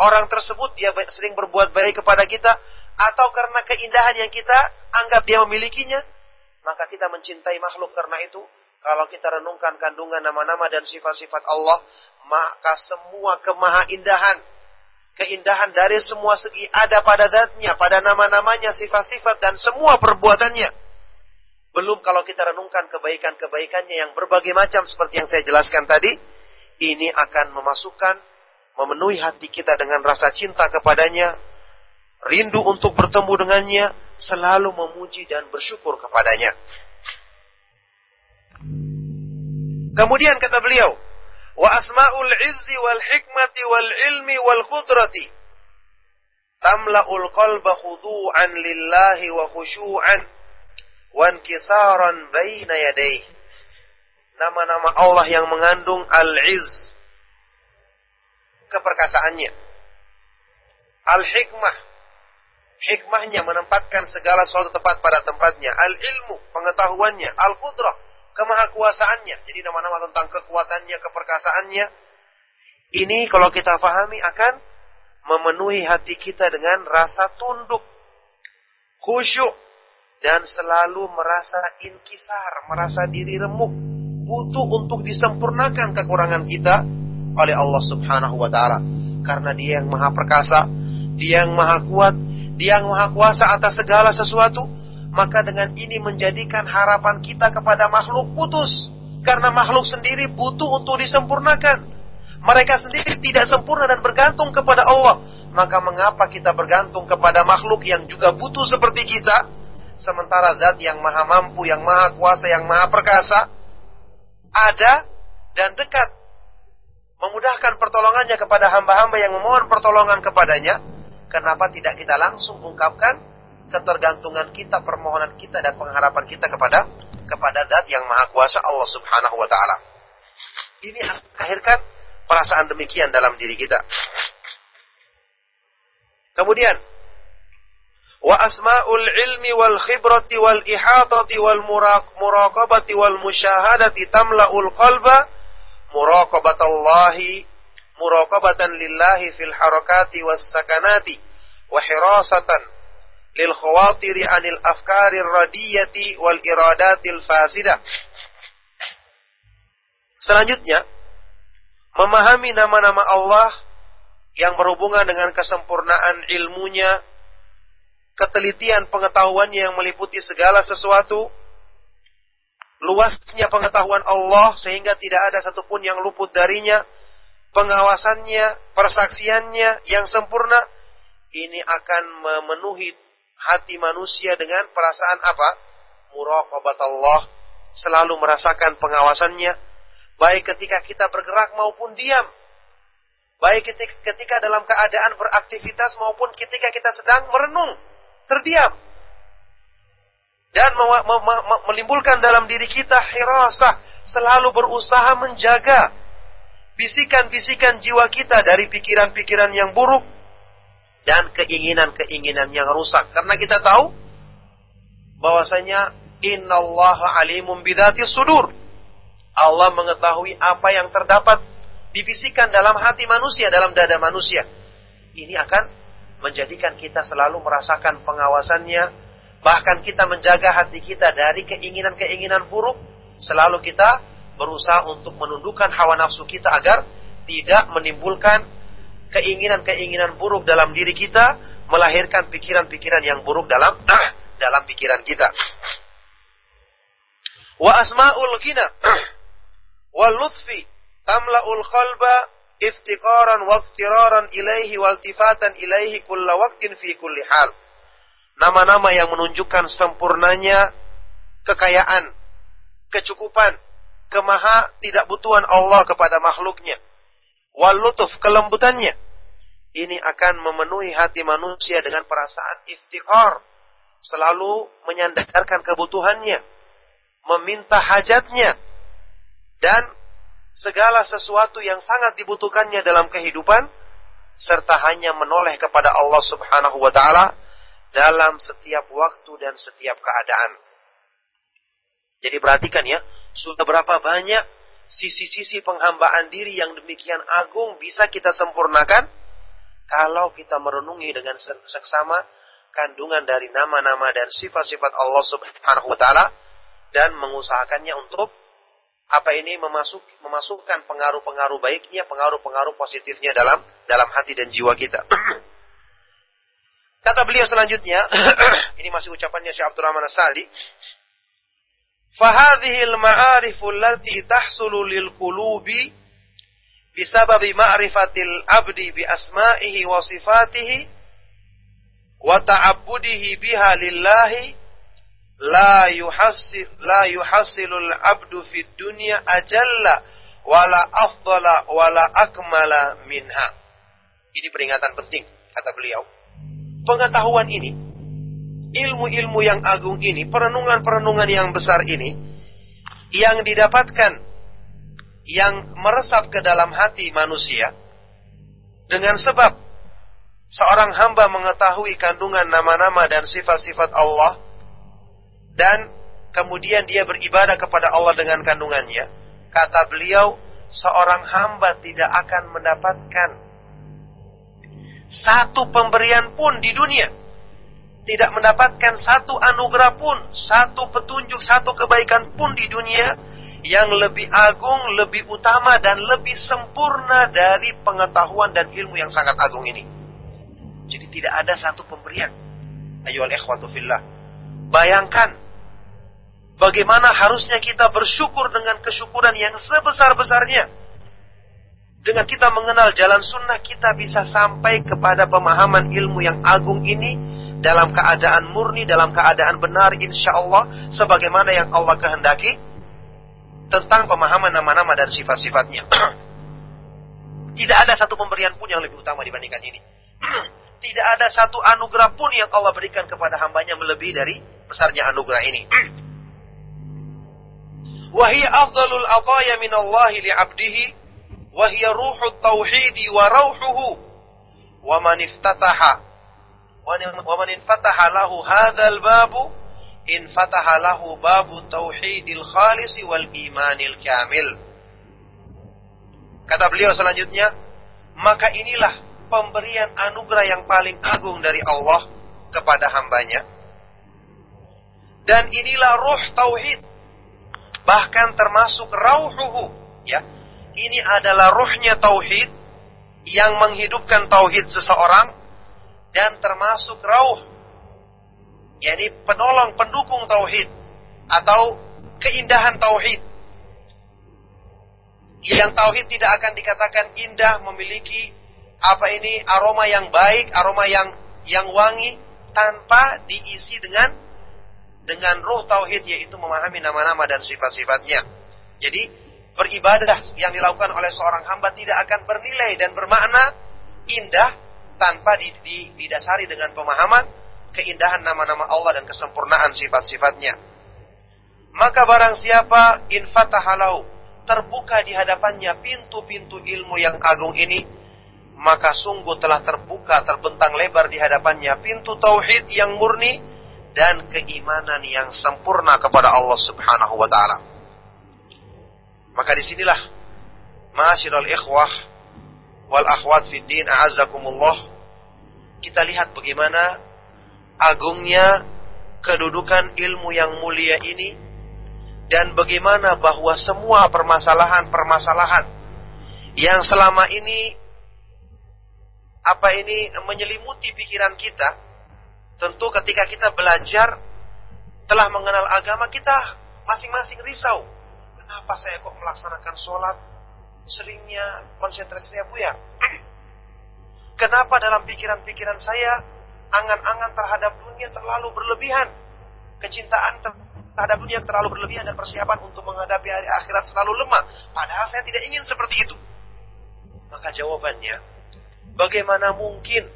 orang tersebut dia sering berbuat baik kepada kita atau karena keindahan yang kita anggap dia memilikinya maka kita mencintai makhluk karena itu kalau kita renungkan kandungan nama-nama dan sifat-sifat Allah, maka semua kemahaindahan, keindahan dari semua segi ada pada zatnya, pada nama-namanya, sifat-sifat dan semua perbuatannya. Belum kalau kita renungkan kebaikan-kebaikannya yang berbagai macam seperti yang saya jelaskan tadi, ini akan memasukkan, memenuhi hati kita dengan rasa cinta kepadanya, rindu untuk bertemu dengannya, selalu memuji dan bersyukur kepadanya. Kemudian kata beliau, wa asmaul izzi wal hikmati wal ilmi wal qudrati tamla'ul qalba khudu'an lillahi wa khushu'an wa inkisaran baina yadayhi. Nama-nama Allah yang mengandung al-izz keperkasaannya. Al-hikmah hikmahnya menempatkan segala sesuatu tepat pada tempatnya. Al-ilmu pengetahuannya, al-qudrah kemahakuasaannya. Jadi nama-nama tentang kekuatannya, keperkasaannya. Ini kalau kita pahami akan memenuhi hati kita dengan rasa tunduk, khusyuk, dan selalu merasa inkisar, merasa diri remuk, butuh untuk disempurnakan kekurangan kita oleh Allah Subhanahu wa taala. Karena Dia yang Maha Perkasa, Dia yang Maha Kuat, Dia yang Maha Kuasa atas segala sesuatu, maka dengan ini menjadikan harapan kita kepada makhluk putus. Karena makhluk sendiri butuh untuk disempurnakan. Mereka sendiri tidak sempurna dan bergantung kepada Allah. Maka mengapa kita bergantung kepada makhluk yang juga butuh seperti kita? Sementara zat yang maha mampu, yang maha kuasa, yang maha perkasa, ada dan dekat. Memudahkan pertolongannya kepada hamba-hamba yang memohon pertolongan kepadanya. Kenapa tidak kita langsung ungkapkan ketergantungan kita, permohonan kita dan pengharapan kita kepada kepada zat yang maha kuasa Allah Subhanahu wa taala. Ini melahirkan perasaan demikian dalam diri kita. Kemudian wa asma'ul ilmi wal khibrati wal ihatati wal muraqabati wal musyahadati tamla'ul qalba muraqabatallahi muraqabatan lillahi fil harakati was sakanati wa hirasatan lil khawatiri anil afkari radiyati wal iradatil fasidah Selanjutnya, memahami nama-nama Allah yang berhubungan dengan kesempurnaan ilmunya, ketelitian pengetahuannya yang meliputi segala sesuatu, luasnya pengetahuan Allah sehingga tidak ada satupun yang luput darinya, pengawasannya, persaksiannya yang sempurna, ini akan memenuhi hati manusia dengan perasaan apa? Muraqabat Allah, selalu merasakan pengawasannya, baik ketika kita bergerak maupun diam, baik ketika, ketika dalam keadaan beraktivitas maupun ketika kita sedang merenung terdiam. Dan menimbulkan dalam diri kita hirasah, selalu berusaha menjaga bisikan-bisikan jiwa kita dari pikiran-pikiran yang buruk dan keinginan-keinginan yang rusak. Karena kita tahu bahwasanya innallaha alimun bidatis sudur. Allah mengetahui apa yang terdapat dibisikan dalam hati manusia, dalam dada manusia. Ini akan menjadikan kita selalu merasakan pengawasannya, bahkan kita menjaga hati kita dari keinginan-keinginan buruk, selalu kita berusaha untuk menundukkan hawa nafsu kita agar tidak menimbulkan keinginan-keinginan buruk dalam diri kita, melahirkan pikiran-pikiran yang buruk dalam dalam pikiran kita. Wa asma'ul ghina wal lutfi tamla'ul qalba iftiqaran wa iftiraran ilaihi waltifatan ilaihi kulla waqtin fi kulli hal. Nama-nama yang menunjukkan sempurnanya kekayaan, kecukupan, kemaha tidak butuhan Allah kepada makhluknya. Wal lutuf kelembutannya. Ini akan memenuhi hati manusia dengan perasaan iftiqar. Selalu menyandarkan kebutuhannya. Meminta hajatnya. Dan segala sesuatu yang sangat dibutuhkannya dalam kehidupan serta hanya menoleh kepada Allah Subhanahu wa taala dalam setiap waktu dan setiap keadaan. Jadi perhatikan ya, sudah berapa banyak sisi-sisi penghambaan diri yang demikian agung bisa kita sempurnakan kalau kita merenungi dengan seksama kandungan dari nama-nama dan sifat-sifat Allah Subhanahu wa taala dan mengusahakannya untuk apa ini memasuk, memasukkan pengaruh-pengaruh baiknya, pengaruh-pengaruh positifnya dalam dalam hati dan jiwa kita. Kata beliau selanjutnya, ini masih ucapannya Syekh Abdurrahman As-Sadi. Fahadhil ma'ariful lati tahsulu lil qulubi bisababi ma'rifatil abdi bi asma'ihi wa sifatihi wa ta'abbudihi biha lillahi la yuhassil la yuhassilul abdu fid dunya ajalla wala afdala wala akmala minha. Ini peringatan penting kata beliau. Pengetahuan ini, ilmu-ilmu yang agung ini, perenungan-perenungan yang besar ini yang didapatkan yang meresap ke dalam hati manusia dengan sebab seorang hamba mengetahui kandungan nama-nama dan sifat-sifat Allah dan kemudian dia beribadah kepada Allah dengan kandungannya, kata beliau, seorang hamba tidak akan mendapatkan satu pemberian pun di dunia. Tidak mendapatkan satu anugerah pun, satu petunjuk, satu kebaikan pun di dunia yang lebih agung, lebih utama dan lebih sempurna dari pengetahuan dan ilmu yang sangat agung ini. Jadi tidak ada satu pemberian. Ayo ikhwatu fillah. Bayangkan Bagaimana harusnya kita bersyukur dengan kesyukuran yang sebesar-besarnya. Dengan kita mengenal jalan sunnah, kita bisa sampai kepada pemahaman ilmu yang agung ini dalam keadaan murni, dalam keadaan benar, insya Allah, sebagaimana yang Allah kehendaki tentang pemahaman nama-nama dan sifat-sifatnya. Tidak ada satu pemberian pun yang lebih utama dibandingkan ini. Tidak ada satu anugerah pun yang Allah berikan kepada hambanya melebihi dari besarnya anugerah ini. Wahia afdalul ataya minallahi li'abdihi Wahy ruhut tauhidi wa rauhuhu wa man iftataha wa man infataha lahu hadzal babu infataha lahu babu tauhidil khalisi wal imanil kamil. Kata beliau selanjutnya, maka inilah pemberian anugerah yang paling agung dari Allah kepada hambanya. Dan inilah ruh tauhid. Bahkan termasuk rauhuhu. Ya. Ini adalah ruhnya tauhid yang menghidupkan tauhid seseorang dan termasuk rauh yakni penolong pendukung tauhid atau keindahan tauhid. Yang tauhid tidak akan dikatakan indah memiliki apa ini aroma yang baik aroma yang yang wangi tanpa diisi dengan dengan ruh tauhid yaitu memahami nama-nama dan sifat-sifatnya. Jadi beribadah yang dilakukan oleh seorang hamba tidak akan bernilai dan bermakna indah tanpa didasari dengan pemahaman keindahan nama-nama Allah dan kesempurnaan sifat-sifatnya. Maka barang siapa infatahalau terbuka di hadapannya pintu-pintu ilmu yang agung ini, maka sungguh telah terbuka terbentang lebar di hadapannya pintu tauhid yang murni dan keimanan yang sempurna kepada Allah Subhanahu wa taala. Maka di sinilah Masyiral ikhwah wal akhwat fid din a'azzakumullah kita lihat bagaimana agungnya kedudukan ilmu yang mulia ini dan bagaimana bahwa semua permasalahan-permasalahan yang selama ini apa ini menyelimuti pikiran kita tentu ketika kita belajar telah mengenal agama kita masing-masing risau Kenapa saya kok melaksanakan sholat seringnya konsentrasi saya buyar? Kenapa dalam pikiran-pikiran saya angan-angan terhadap dunia terlalu berlebihan? Kecintaan terhadap dunia terlalu berlebihan dan persiapan untuk menghadapi hari akhirat selalu lemah. Padahal saya tidak ingin seperti itu. Maka jawabannya, bagaimana mungkin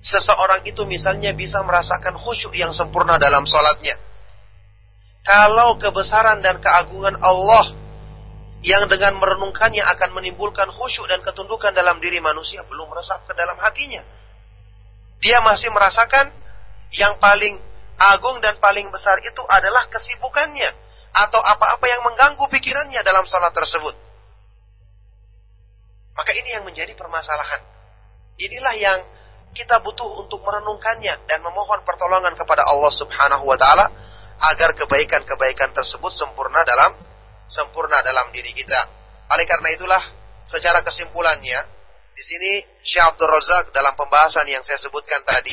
seseorang itu misalnya bisa merasakan khusyuk yang sempurna dalam sholatnya? kalau kebesaran dan keagungan Allah yang dengan merenungkannya akan menimbulkan khusyuk dan ketundukan dalam diri manusia belum meresap ke dalam hatinya. Dia masih merasakan yang paling agung dan paling besar itu adalah kesibukannya atau apa-apa yang mengganggu pikirannya dalam salat tersebut. Maka ini yang menjadi permasalahan. Inilah yang kita butuh untuk merenungkannya dan memohon pertolongan kepada Allah Subhanahu wa taala agar kebaikan-kebaikan tersebut sempurna dalam sempurna dalam diri kita. Oleh karena itulah secara kesimpulannya di sini Syekh Abdul Razak dalam pembahasan yang saya sebutkan tadi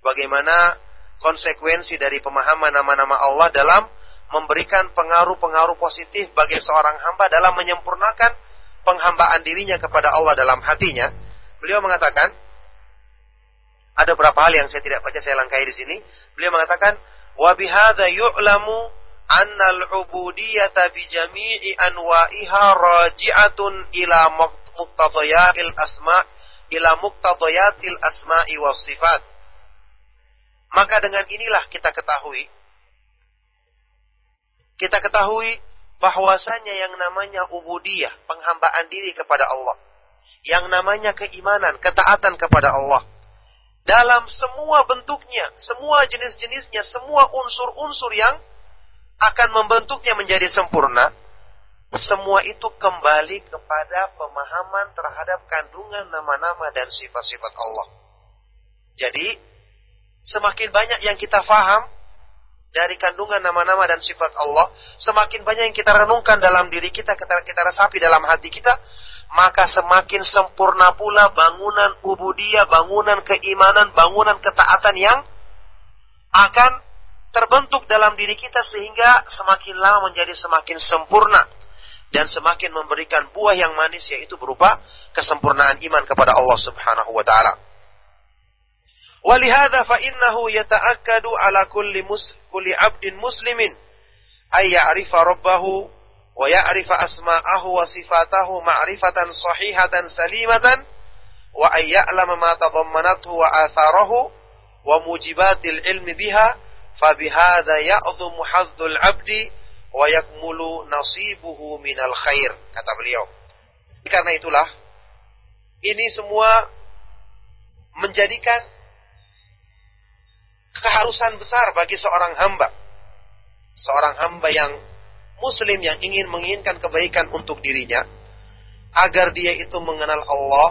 bagaimana konsekuensi dari pemahaman nama-nama Allah dalam memberikan pengaruh-pengaruh positif bagi seorang hamba dalam menyempurnakan penghambaan dirinya kepada Allah dalam hatinya. Beliau mengatakan ada beberapa hal yang saya tidak baca saya langkai di sini. Beliau mengatakan Wa bihadza yu'lamu anna al-ubudiyyata bi jami'i anwa'iha raji'atun ila muqtadayatil asma' ila muqtadayatil asma'i was sifat. Maka dengan inilah kita ketahui kita ketahui bahwasanya yang namanya ubudiyah, penghambaan diri kepada Allah, yang namanya keimanan, ketaatan kepada Allah, dalam semua bentuknya, semua jenis-jenisnya, semua unsur-unsur yang akan membentuknya menjadi sempurna, semua itu kembali kepada pemahaman terhadap kandungan nama-nama dan sifat-sifat Allah. Jadi, semakin banyak yang kita faham dari kandungan nama-nama dan sifat Allah, semakin banyak yang kita renungkan dalam diri kita, kita, kita resapi dalam hati kita, maka semakin sempurna pula bangunan ubudiyah, bangunan keimanan, bangunan ketaatan yang akan terbentuk dalam diri kita sehingga semakin lama menjadi semakin sempurna dan semakin memberikan buah yang manis yaitu berupa kesempurnaan iman kepada Allah Subhanahu wa taala. Walihada fa innahu yata'akkadu ala kulli mus kulli 'abdin muslimin ay ya'rifa rabbahu wa ya'rifa asma'ahu wa sifatahu ma'rifatan sahihatan salimatan wa ay ya'lama ma tadammanathu wa atharahu wa mujibatil ilmi biha fa bihadza ya'dhumu hadzul 'abdi wa yakmulu nasibuhu minal khair kata beliau karena itulah ini semua menjadikan keharusan besar bagi seorang hamba. Seorang hamba yang muslim yang ingin menginginkan kebaikan untuk dirinya agar dia itu mengenal Allah,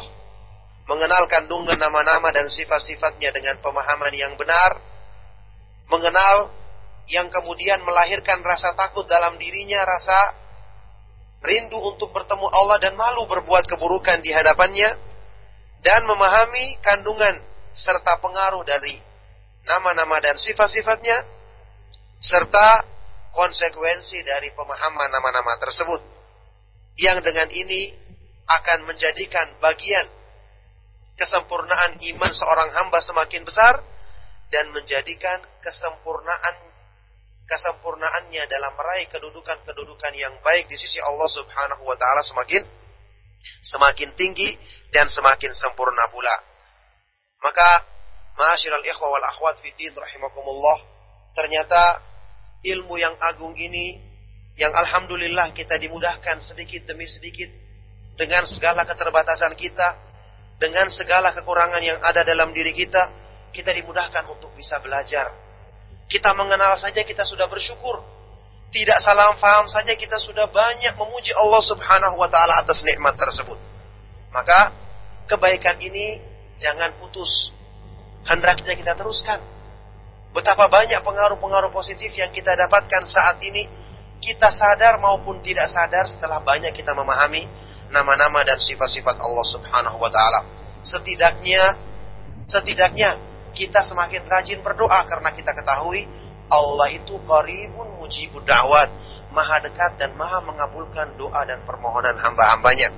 mengenal kandungan nama-nama dan sifat-sifatnya dengan pemahaman yang benar, mengenal yang kemudian melahirkan rasa takut dalam dirinya, rasa rindu untuk bertemu Allah dan malu berbuat keburukan di hadapannya, dan memahami kandungan serta pengaruh dari nama-nama dan sifat-sifatnya, serta konsekuensi dari pemahaman nama-nama tersebut. Yang dengan ini akan menjadikan bagian kesempurnaan iman seorang hamba semakin besar dan menjadikan kesempurnaan kesempurnaannya dalam meraih kedudukan-kedudukan yang baik di sisi Allah Subhanahu wa taala semakin semakin tinggi dan semakin sempurna pula. Maka ma'asyiral ikhwah wal akhwat fi din rahimakumullah, ternyata ilmu yang agung ini yang alhamdulillah kita dimudahkan sedikit demi sedikit dengan segala keterbatasan kita, dengan segala kekurangan yang ada dalam diri kita, kita dimudahkan untuk bisa belajar kita mengenal saja kita sudah bersyukur. Tidak salah faham saja kita sudah banyak memuji Allah Subhanahu wa taala atas nikmat tersebut. Maka kebaikan ini jangan putus. Hendaknya kita teruskan. Betapa banyak pengaruh-pengaruh positif yang kita dapatkan saat ini kita sadar maupun tidak sadar setelah banyak kita memahami nama-nama dan sifat-sifat Allah Subhanahu wa taala. Setidaknya setidaknya kita semakin rajin berdoa karena kita ketahui Allah itu qaribun mujibud da'wat, maha dekat dan maha mengabulkan doa dan permohonan hamba-hambanya.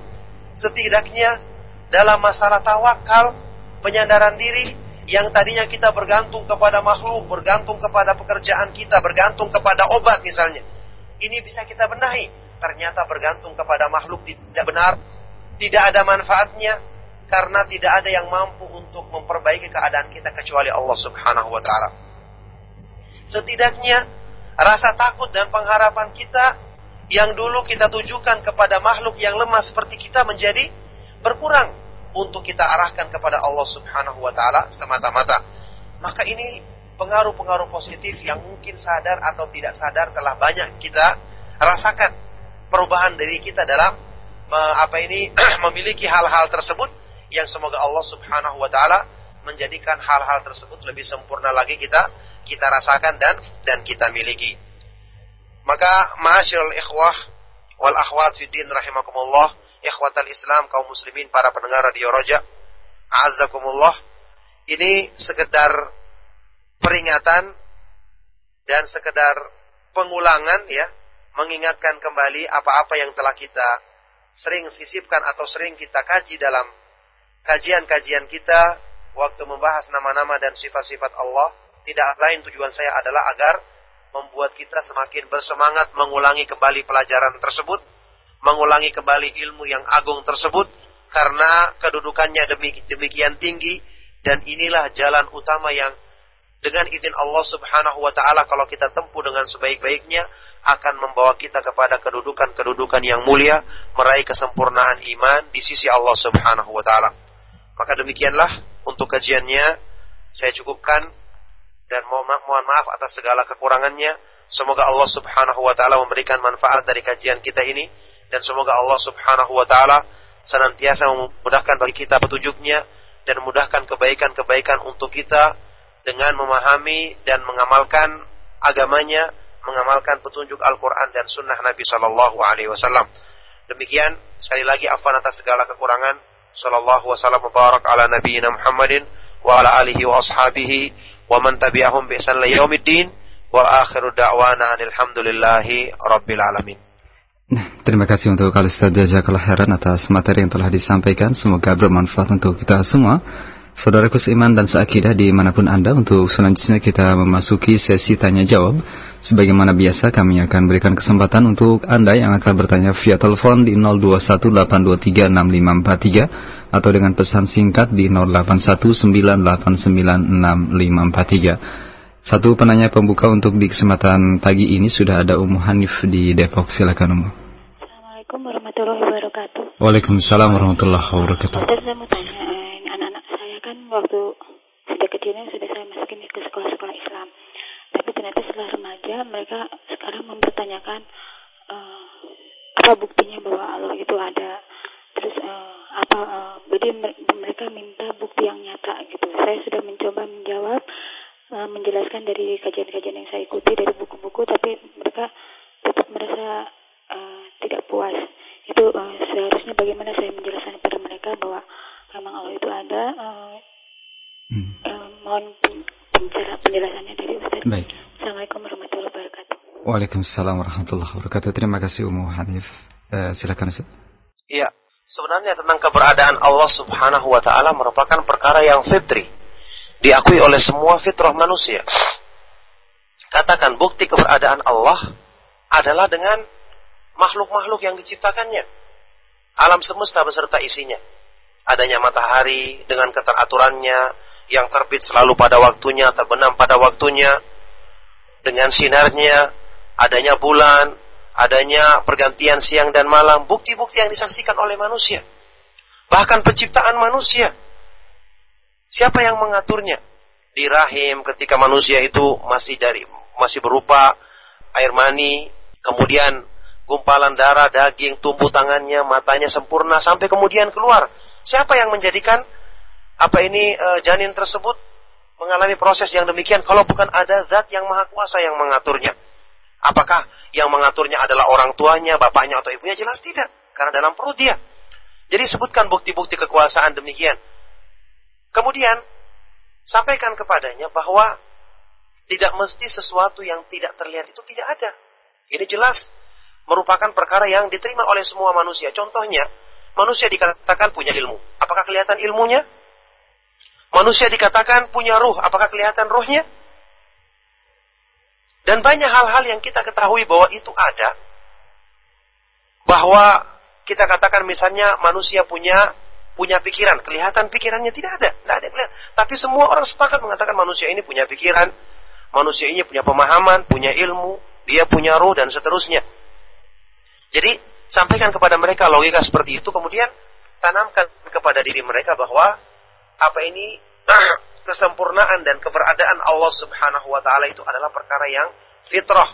Setidaknya dalam masalah tawakal, penyadaran diri yang tadinya kita bergantung kepada makhluk, bergantung kepada pekerjaan kita, bergantung kepada obat misalnya. Ini bisa kita benahi. Ternyata bergantung kepada makhluk tidak benar, tidak ada manfaatnya, karena tidak ada yang mampu untuk memperbaiki keadaan kita kecuali Allah Subhanahu wa taala. Setidaknya rasa takut dan pengharapan kita yang dulu kita tujukan kepada makhluk yang lemah seperti kita menjadi berkurang untuk kita arahkan kepada Allah Subhanahu wa taala semata-mata. Maka ini pengaruh-pengaruh positif yang mungkin sadar atau tidak sadar telah banyak kita rasakan perubahan dari kita dalam apa ini memiliki hal-hal tersebut yang semoga Allah Subhanahu wa taala menjadikan hal-hal tersebut lebih sempurna lagi kita kita rasakan dan dan kita miliki. Maka ma'asyiral ikhwah wal akhwat fi din rahimakumullah, ikhwatal Islam kaum muslimin para pendengar radio Roja, azakumullah. Ini sekedar peringatan dan sekedar pengulangan ya, mengingatkan kembali apa-apa yang telah kita sering sisipkan atau sering kita kaji dalam kajian-kajian kita waktu membahas nama-nama dan sifat-sifat Allah, tidak lain tujuan saya adalah agar membuat kita semakin bersemangat mengulangi kembali pelajaran tersebut, mengulangi kembali ilmu yang agung tersebut, karena kedudukannya demikian tinggi, dan inilah jalan utama yang dengan izin Allah subhanahu wa ta'ala kalau kita tempuh dengan sebaik-baiknya akan membawa kita kepada kedudukan-kedudukan yang mulia meraih kesempurnaan iman di sisi Allah subhanahu wa ta'ala maka demikianlah untuk kajiannya saya cukupkan dan mohon maaf, mohon maaf atas segala kekurangannya. Semoga Allah Subhanahu wa taala memberikan manfaat dari kajian kita ini dan semoga Allah Subhanahu wa taala senantiasa memudahkan bagi kita petunjuknya dan memudahkan kebaikan-kebaikan untuk kita dengan memahami dan mengamalkan agamanya, mengamalkan petunjuk Al-Qur'an dan sunnah Nabi Shallallahu alaihi wasallam. Demikian sekali lagi afwan atas segala kekurangan sallallahu wasallam mubarak ala nabiyyina Muhammadin wa ala alihi wa ashabihi wa man tabi'ahum bi ihsan yaumiddin wa akhiru da'wana alhamdulillahi rabbil alamin. Nah, terima kasih untuk Al Ustaz Jazakallah khairan atas materi yang telah disampaikan. Semoga bermanfaat untuk kita semua. Saudaraku seiman dan seakidah di mana pun Anda untuk selanjutnya kita memasuki sesi tanya jawab. Sebagaimana biasa kami akan berikan kesempatan untuk Anda yang akan bertanya via telepon di 0218236543 atau dengan pesan singkat di 0819896543. Satu penanya pembuka untuk di kesempatan pagi ini sudah ada Ummu Hanif di Depok. Silakan Ummu. Assalamualaikum warahmatullahi wabarakatuh. Waalaikumsalam warahmatullahi wabarakatuh. Saya mau tanya, anak-anak saya kan waktu Waalaikumsalam warahmatullahi wabarakatuh. Terima kasih Umu Hanif. Uh, silakan Ustaz. Iya sebenarnya tentang keberadaan Allah subhanahu wa ta'ala merupakan perkara yang fitri. Diakui oleh semua fitrah manusia. Katakan bukti keberadaan Allah adalah dengan makhluk-makhluk yang diciptakannya. Alam semesta beserta isinya. Adanya matahari dengan keteraturannya yang terbit selalu pada waktunya, terbenam pada waktunya, dengan sinarnya, adanya bulan, adanya pergantian siang dan malam, bukti-bukti yang disaksikan oleh manusia. Bahkan penciptaan manusia. Siapa yang mengaturnya? Di rahim ketika manusia itu masih dari masih berupa air mani, kemudian gumpalan darah, daging, tumbuh tangannya, matanya sempurna sampai kemudian keluar Siapa yang menjadikan apa ini e, janin tersebut mengalami proses yang demikian kalau bukan ada zat yang maha kuasa yang mengaturnya? Apakah yang mengaturnya adalah orang tuanya, bapaknya atau ibunya? Jelas tidak, karena dalam perut dia. Jadi sebutkan bukti-bukti kekuasaan demikian. Kemudian sampaikan kepadanya bahwa tidak mesti sesuatu yang tidak terlihat itu tidak ada. Ini jelas merupakan perkara yang diterima oleh semua manusia. Contohnya, Manusia dikatakan punya ilmu. Apakah kelihatan ilmunya? Manusia dikatakan punya ruh. Apakah kelihatan ruhnya? Dan banyak hal-hal yang kita ketahui bahwa itu ada. Bahwa kita katakan misalnya manusia punya punya pikiran. Kelihatan pikirannya tidak ada. Tidak ada kelihatan. Tapi semua orang sepakat mengatakan manusia ini punya pikiran. Manusia ini punya pemahaman, punya ilmu. Dia punya ruh dan seterusnya. Jadi Sampaikan kepada mereka logika seperti itu, kemudian tanamkan kepada diri mereka bahwa apa ini kesempurnaan dan keberadaan Allah Subhanahu wa taala itu adalah perkara yang fitrah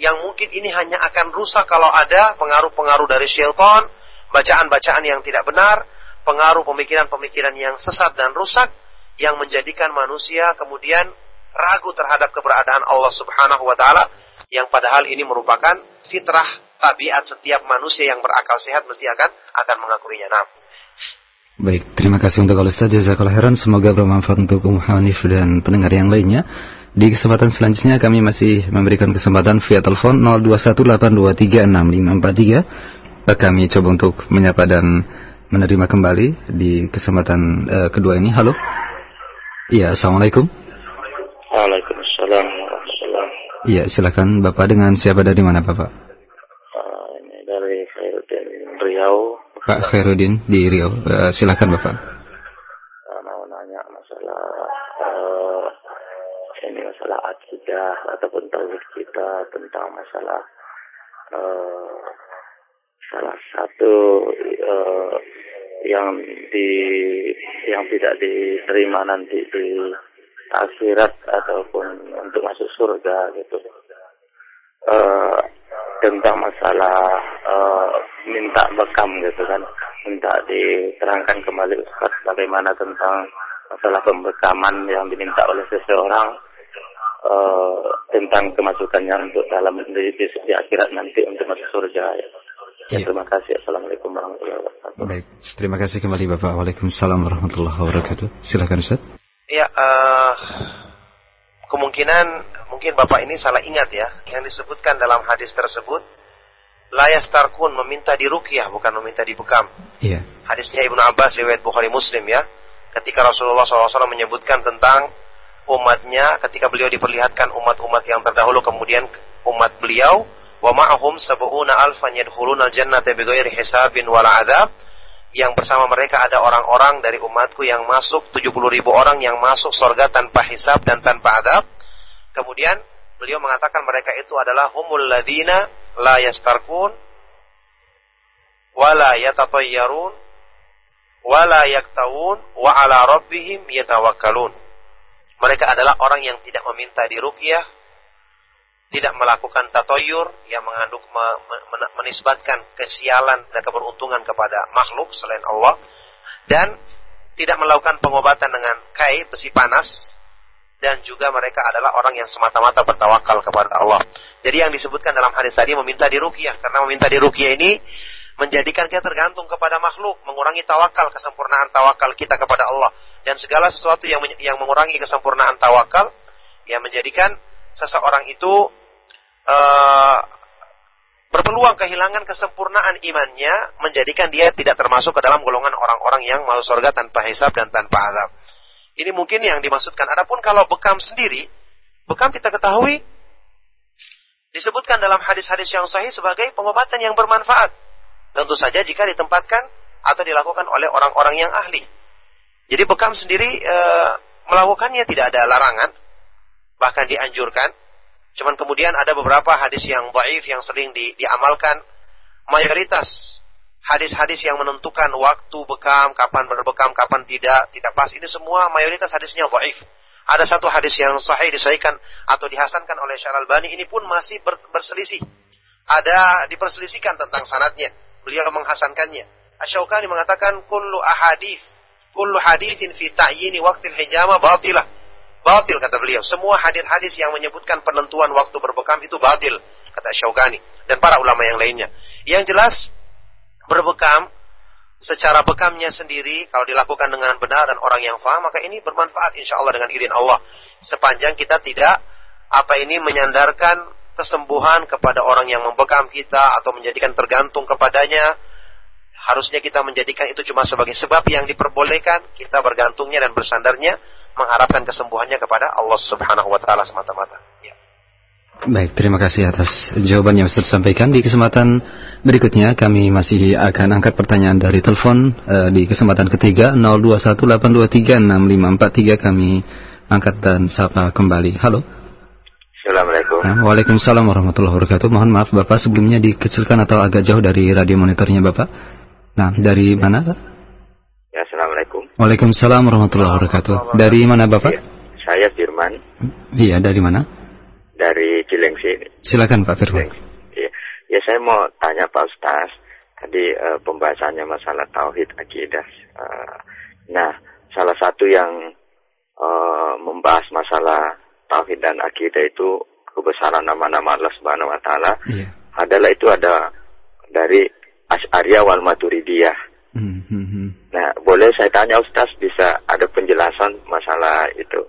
yang mungkin ini hanya akan rusak kalau ada pengaruh-pengaruh dari syaitan, bacaan-bacaan yang tidak benar, pengaruh pemikiran-pemikiran yang sesat dan rusak yang menjadikan manusia kemudian ragu terhadap keberadaan Allah Subhanahu wa taala yang padahal ini merupakan fitrah tabiat setiap manusia yang berakal sehat mesti akan akan mengakurinya. Nah. Baik, terima kasih untuk Ustaz Jazakallah khairan. Semoga bermanfaat untuk Umum Hanif dan pendengar yang lainnya. Di kesempatan selanjutnya kami masih memberikan kesempatan via telepon 0218236543. Kami coba untuk menyapa dan menerima kembali di kesempatan uh, kedua ini. Halo. Iya, Assalamualaikum. Waalaikumsalam Iya, silakan Bapak dengan siapa dari mana Bapak? Riau. Pak Khairuddin di Riau. Uh, silakan Bapak. Uh, mau nanya masalah uh, ini masalah akidah ataupun tauhid kita tentang masalah uh, salah satu uh, yang di yang tidak diterima nanti di akhirat ataupun untuk masuk surga gitu. Uh, tentang masalah uh, minta bekam gitu kan minta diterangkan kembali Ustaz bagaimana tentang masalah pembekaman yang diminta oleh seseorang uh, tentang kemasukannya untuk dalam di, di, di akhirat nanti untuk masuk surga ya. Ya, terima kasih. Assalamualaikum warahmatullahi wabarakatuh. Baik, terima kasih kembali Bapak. Waalaikumsalam warahmatullahi wabarakatuh. Silakan Ustaz. Ya, uh, kemungkinan mungkin Bapak ini salah ingat ya. Yang disebutkan dalam hadis tersebut layas tarkun meminta dirukyah bukan meminta dibekam. Iya. Hadisnya Ibnu Abbas riwayat Bukhari Muslim ya. Ketika Rasulullah SAW menyebutkan tentang umatnya ketika beliau diperlihatkan umat-umat yang terdahulu kemudian umat beliau wa ma'ahum sab'una alfan yadkhuluna al-jannata bighairi hisabin wala adab yang bersama mereka ada orang-orang dari umatku yang masuk 70 ribu orang yang masuk surga tanpa hisab dan tanpa adab kemudian beliau mengatakan mereka itu adalah humul ladina la yastarkun wala yatatayyarun wala yaktawun wa ala rabbihim yatawakkalun. Mereka adalah orang yang tidak meminta diruqyah, tidak melakukan tatoyur yang mengandung menisbatkan kesialan dan keberuntungan kepada makhluk selain Allah dan tidak melakukan pengobatan dengan kai besi panas dan juga mereka adalah orang yang semata-mata bertawakal kepada Allah. Jadi yang disebutkan dalam hadis tadi meminta diruqyah karena meminta diruqyah ini menjadikan kita tergantung kepada makhluk, mengurangi tawakal, kesempurnaan tawakal kita kepada Allah dan segala sesuatu yang yang mengurangi kesempurnaan tawakal yang menjadikan seseorang itu uh, berpeluang kehilangan kesempurnaan imannya menjadikan dia tidak termasuk ke dalam golongan orang-orang yang mau surga tanpa hisab dan tanpa azab. Ini mungkin yang dimaksudkan. Adapun kalau bekam sendiri, bekam kita ketahui disebutkan dalam hadis-hadis yang sahih sebagai pengobatan yang bermanfaat. Tentu saja jika ditempatkan atau dilakukan oleh orang-orang yang ahli. Jadi bekam sendiri e, melakukannya tidak ada larangan, bahkan dianjurkan. Cuman kemudian ada beberapa hadis yang dhaif yang sering di, diamalkan. Mayoritas hadis-hadis yang menentukan waktu bekam, kapan berbekam, kapan tidak, tidak pas. Ini semua mayoritas hadisnya dhaif. Ada satu hadis yang sahih disahihkan atau dihasankan oleh Syarul Bani ini pun masih berselisih. Ada diperselisihkan tentang sanatnya. Beliau menghasankannya. Asyaukani mengatakan kullu ahadith kullu hadithin fi ta'yini waqtil hijama batilah Batil kata beliau. Semua hadis-hadis yang menyebutkan penentuan waktu berbekam itu batil kata Syaukani dan para ulama yang lainnya. Yang jelas berbekam secara bekamnya sendiri kalau dilakukan dengan benar dan orang yang faham maka ini bermanfaat insya Allah dengan izin Allah sepanjang kita tidak apa ini menyandarkan kesembuhan kepada orang yang membekam kita atau menjadikan tergantung kepadanya harusnya kita menjadikan itu cuma sebagai sebab yang diperbolehkan kita bergantungnya dan bersandarnya mengharapkan kesembuhannya kepada Allah Subhanahu wa taala semata-mata. Ya. Baik, terima kasih atas jawaban yang Ustaz sampaikan. Di kesempatan berikutnya kami masih akan angkat pertanyaan dari telepon uh, di kesempatan ketiga 0218236543 kami angkat dan sapa kembali. Halo. Assalamualaikum. Nah, Waalaikumsalam warahmatullahi wabarakatuh. Mohon maaf Bapak sebelumnya dikecilkan atau agak jauh dari radio monitornya Bapak. Nah, dari mana? Ya, Assalamualaikum. Waalaikumsalam warahmatullahi wabarakatuh. Dari mana Bapak? Ya, saya Firman. Iya, dari mana? Dari Cilengsi. Silakan Pak Firman. Iya. Ya, saya mau tanya Pak Ustaz. Tadi uh, pembahasannya masalah tauhid akidah. Uh, nah, salah satu yang uh, membahas masalah tauhid dan akidah itu kebesaran nama-nama Allah Subhanahu wa taala. Iya. Adalah itu ada dari Asy'ariyah wal Maturidiyah. Hmm, hmm, hmm. Nah, boleh saya tanya Ustaz bisa ada penjelasan masalah itu?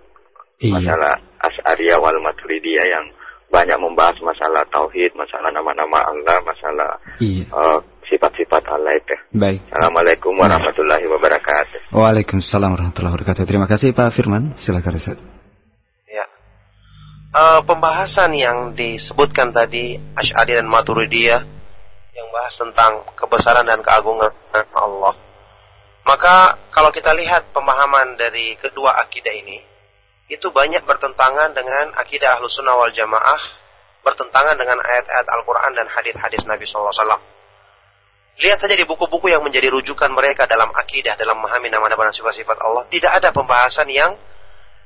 Iya. Masalah Asy'ariyah wal Maturidiyah yang banyak membahas masalah tauhid, masalah nama-nama Allah, masalah iya. uh, sifat-sifat Allah itu. Baik. Assalamualaikum warahmatullahi wabarakatuh. Waalaikumsalam warahmatullahi wabarakatuh. Terima kasih Pak Firman. Silakan Ustaz. Ya. Uh, pembahasan yang disebutkan tadi Asy'ari dan Maturidiyah yang bahas tentang kebesaran dan keagungan Allah. Maka kalau kita lihat pemahaman dari kedua akidah ini, itu banyak bertentangan dengan akidah ahlu sunnah wal jamaah, bertentangan dengan ayat-ayat Al-Quran dan hadis-hadis Nabi SAW. Lihat saja di buku-buku yang menjadi rujukan mereka dalam akidah, dalam memahami nama-nama dan sifat-sifat Allah. Tidak ada pembahasan yang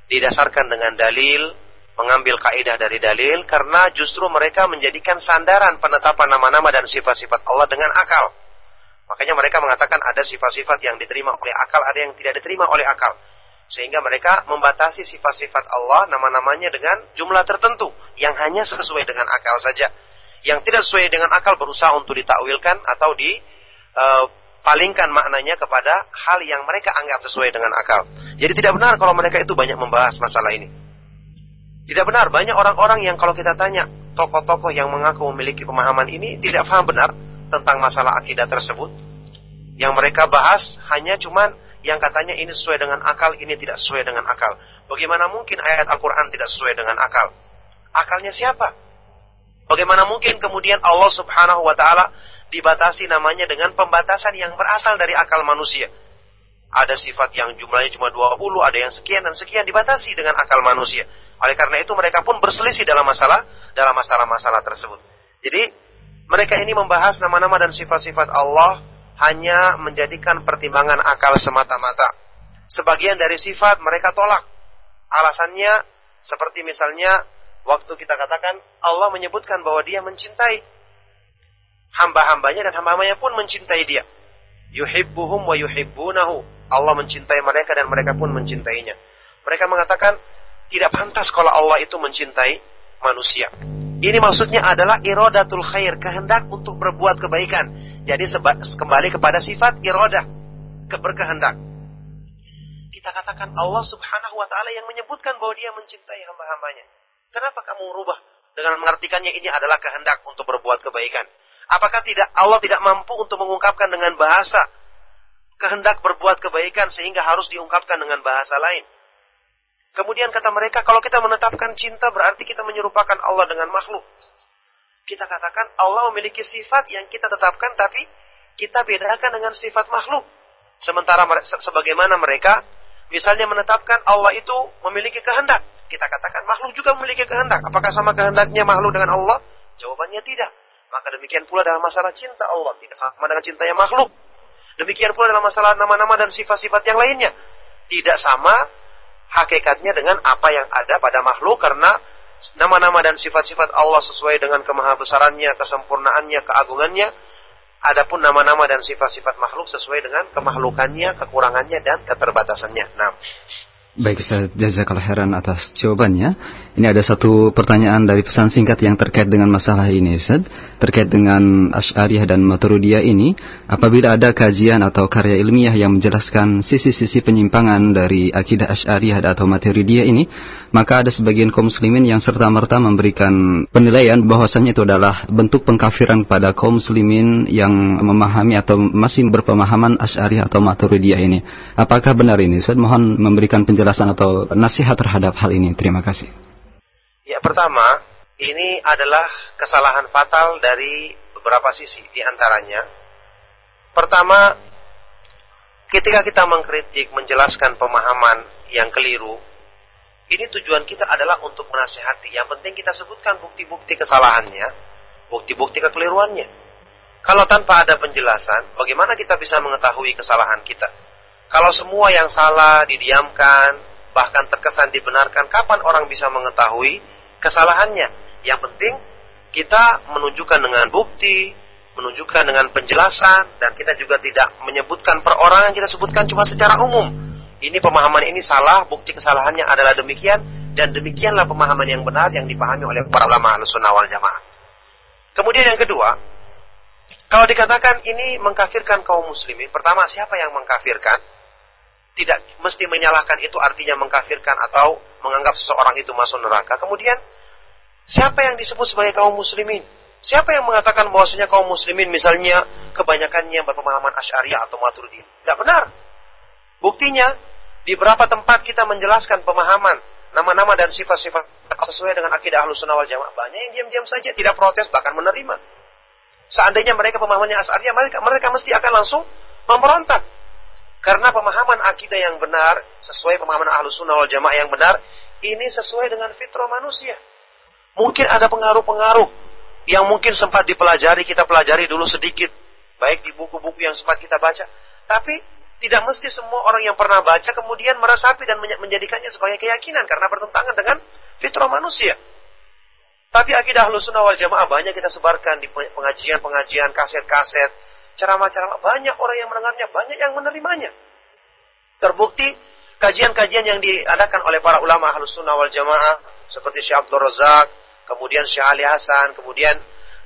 didasarkan dengan dalil, mengambil kaidah dari dalil karena justru mereka menjadikan sandaran penetapan nama-nama dan sifat-sifat Allah dengan akal. Makanya mereka mengatakan ada sifat-sifat yang diterima oleh akal, ada yang tidak diterima oleh akal. Sehingga mereka membatasi sifat-sifat Allah nama-namanya dengan jumlah tertentu yang hanya sesuai dengan akal saja. Yang tidak sesuai dengan akal berusaha untuk ditakwilkan atau dipalingkan e, maknanya kepada hal yang mereka anggap sesuai dengan akal. Jadi tidak benar kalau mereka itu banyak membahas masalah ini. Tidak benar, banyak orang-orang yang kalau kita tanya, tokoh-tokoh yang mengaku memiliki pemahaman ini tidak paham benar tentang masalah akidah tersebut. Yang mereka bahas hanya cuman yang katanya ini sesuai dengan akal, ini tidak sesuai dengan akal. Bagaimana mungkin ayat Al-Quran tidak sesuai dengan akal? Akalnya siapa? Bagaimana mungkin kemudian Allah subhanahu wa ta'ala dibatasi namanya dengan pembatasan yang berasal dari akal manusia? Ada sifat yang jumlahnya cuma 20, ada yang sekian dan sekian dibatasi dengan akal manusia. Oleh karena itu mereka pun berselisih dalam masalah dalam masalah-masalah tersebut. Jadi mereka ini membahas nama-nama dan sifat-sifat Allah hanya menjadikan pertimbangan akal semata-mata. Sebagian dari sifat mereka tolak. Alasannya seperti misalnya Waktu kita katakan Allah menyebutkan bahwa dia mencintai hamba-hambanya dan hamba-hambanya pun mencintai dia. Yuhibbuhum wa yuhibbunahu. Allah mencintai mereka dan mereka pun mencintainya. Mereka mengatakan tidak pantas kalau Allah itu mencintai manusia. Ini maksudnya adalah irodatul khair, kehendak untuk berbuat kebaikan. Jadi kembali kepada sifat irodah, keberkehendak. Kita katakan Allah subhanahu wa ta'ala yang menyebutkan bahwa dia mencintai hamba-hambanya. Kenapa kamu merubah dengan mengartikannya ini adalah kehendak untuk berbuat kebaikan? Apakah tidak Allah tidak mampu untuk mengungkapkan dengan bahasa kehendak berbuat kebaikan sehingga harus diungkapkan dengan bahasa lain? Kemudian kata mereka, kalau kita menetapkan cinta berarti kita menyerupakan Allah dengan makhluk. Kita katakan Allah memiliki sifat yang kita tetapkan tapi kita bedakan dengan sifat makhluk. Sementara sebagaimana mereka misalnya menetapkan Allah itu memiliki kehendak. Kita katakan makhluk juga memiliki kehendak. Apakah sama kehendaknya makhluk dengan Allah? Jawabannya tidak. Maka demikian pula dalam masalah cinta Allah tidak sama dengan cintanya makhluk. Demikian pula dalam masalah nama-nama dan sifat-sifat yang lainnya. Tidak sama hakikatnya dengan apa yang ada pada makhluk karena nama-nama dan sifat-sifat Allah sesuai dengan kemahabesarannya, kesempurnaannya, keagungannya. Adapun nama-nama dan sifat-sifat makhluk sesuai dengan kemakhlukannya, kekurangannya dan keterbatasannya. Nah, Baik Ustaz Jazakallah heran atas jawabannya. Ini ada satu pertanyaan dari pesan singkat yang terkait dengan masalah ini Ustaz. Terkait dengan Ash'ariyah dan Maturidiyah ini. Apabila ada kajian atau karya ilmiah yang menjelaskan sisi-sisi penyimpangan dari akidah Ash'ariyah atau Maturidiyah ini. Maka ada sebagian kaum muslimin yang serta-merta memberikan penilaian bahwasanya itu adalah bentuk pengkafiran pada kaum muslimin yang memahami atau masih berpemahaman Ash'ariyah atau Maturidiyah ini. Apakah benar ini Ustaz? Mohon memberikan penjelasan atau nasihat terhadap hal ini? Terima kasih. Ya, pertama, ini adalah kesalahan fatal dari beberapa sisi di antaranya. Pertama, ketika kita mengkritik, menjelaskan pemahaman yang keliru, ini tujuan kita adalah untuk menasehati. Yang penting kita sebutkan bukti-bukti kesalahannya, bukti-bukti kekeliruannya. Kalau tanpa ada penjelasan, bagaimana kita bisa mengetahui kesalahan kita? Kalau semua yang salah didiamkan, bahkan terkesan dibenarkan, kapan orang bisa mengetahui kesalahannya? Yang penting kita menunjukkan dengan bukti, menunjukkan dengan penjelasan, dan kita juga tidak menyebutkan perorangan, kita sebutkan cuma secara umum. Ini pemahaman ini salah, bukti kesalahannya adalah demikian, dan demikianlah pemahaman yang benar yang dipahami oleh para ulama al-sunnah wal jamaah. Kemudian yang kedua, kalau dikatakan ini mengkafirkan kaum muslimin, pertama siapa yang mengkafirkan? tidak mesti menyalahkan itu artinya mengkafirkan atau menganggap seseorang itu masuk neraka. Kemudian, siapa yang disebut sebagai kaum muslimin? Siapa yang mengatakan bahwasanya kaum muslimin misalnya kebanyakannya berpemahaman Asy'ariyah atau Maturidiyah? Tidak benar. Buktinya di beberapa tempat kita menjelaskan pemahaman nama-nama dan sifat-sifat sesuai dengan akidah Ahlus Sunnah Jamaah. Banyak yang diam-diam saja tidak protes bahkan menerima. Seandainya mereka pemahamannya Asy'ariyah, mereka mereka mesti akan langsung memberontak. Karena pemahaman akidah yang benar, sesuai pemahaman ahlus sunnah jamaah yang benar, ini sesuai dengan fitrah manusia. Mungkin ada pengaruh-pengaruh yang mungkin sempat dipelajari, kita pelajari dulu sedikit. Baik di buku-buku yang sempat kita baca. Tapi tidak mesti semua orang yang pernah baca kemudian meresapi dan menjadikannya sebagai keyakinan karena bertentangan dengan fitrah manusia. Tapi akidah sunnah wal jamaah banyak kita sebarkan di pengajian-pengajian, kaset-kaset, ceramah-ceramah, banyak orang yang mendengarnya, banyak yang menerimanya. Terbukti kajian-kajian yang diadakan oleh para ulama sunnah wal jamaah seperti Syekh Abdul Razak, kemudian Syekh Ali Hasan, kemudian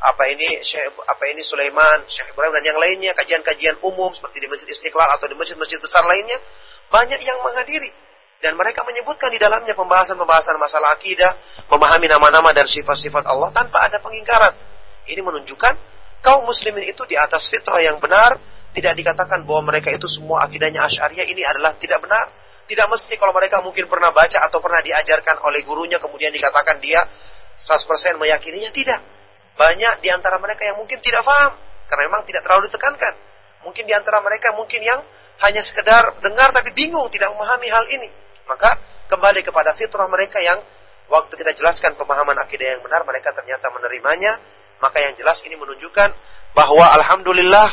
apa ini Syekh apa ini Sulaiman, Syekh Ibrahim dan yang lainnya, kajian-kajian umum seperti di Masjid Istiqlal atau di masjid-masjid besar lainnya, banyak yang menghadiri dan mereka menyebutkan di dalamnya pembahasan-pembahasan masalah akidah, memahami nama-nama dan sifat-sifat Allah tanpa ada pengingkaran. Ini menunjukkan kaum muslimin itu di atas fitrah yang benar, tidak dikatakan bahwa mereka itu semua akidahnya Asy'ariyah ini adalah tidak benar. Tidak mesti kalau mereka mungkin pernah baca atau pernah diajarkan oleh gurunya kemudian dikatakan dia 100% meyakininya tidak. Banyak di antara mereka yang mungkin tidak paham karena memang tidak terlalu ditekankan. Mungkin di antara mereka mungkin yang hanya sekedar dengar tapi bingung tidak memahami hal ini. Maka kembali kepada fitrah mereka yang waktu kita jelaskan pemahaman akidah yang benar mereka ternyata menerimanya maka yang jelas ini menunjukkan bahwa alhamdulillah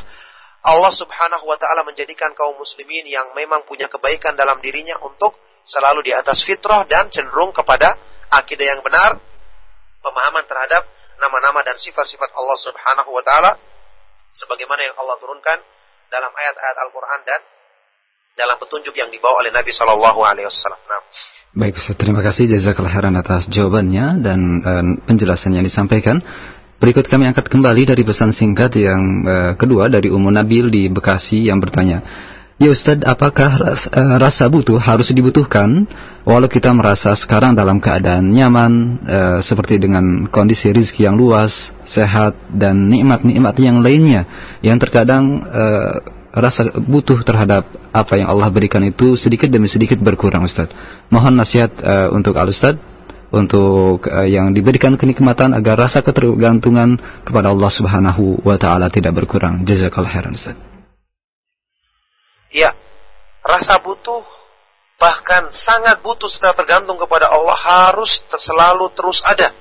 Allah Subhanahu wa taala menjadikan kaum muslimin yang memang punya kebaikan dalam dirinya untuk selalu di atas fitrah dan cenderung kepada akidah yang benar pemahaman terhadap nama-nama dan sifat-sifat Allah Subhanahu wa taala sebagaimana yang Allah turunkan dalam ayat-ayat Al-Qur'an dan dalam petunjuk yang dibawa oleh Nabi Shallallahu alaihi wasallam. Nah. Baik Ustaz, terima kasih jazakallah khairan atas jawabannya dan uh, penjelasan yang disampaikan. Berikut kami angkat kembali dari pesan singkat yang uh, kedua dari Ummu Nabil di Bekasi yang bertanya, Ya Ustadz, apakah rasa, uh, rasa butuh harus dibutuhkan walau kita merasa sekarang dalam keadaan nyaman uh, seperti dengan kondisi rizki yang luas, sehat dan nikmat-nikmat yang lainnya yang terkadang uh, rasa butuh terhadap apa yang Allah berikan itu sedikit demi sedikit berkurang Ustadz. Mohon nasihat uh, untuk Al Ustadz untuk uh, yang diberikan kenikmatan agar rasa ketergantungan kepada Allah Subhanahu wa taala tidak berkurang. Jazakallahu khairan Ustadz. Ya, rasa butuh bahkan sangat butuh setelah tergantung kepada Allah harus selalu terus ada.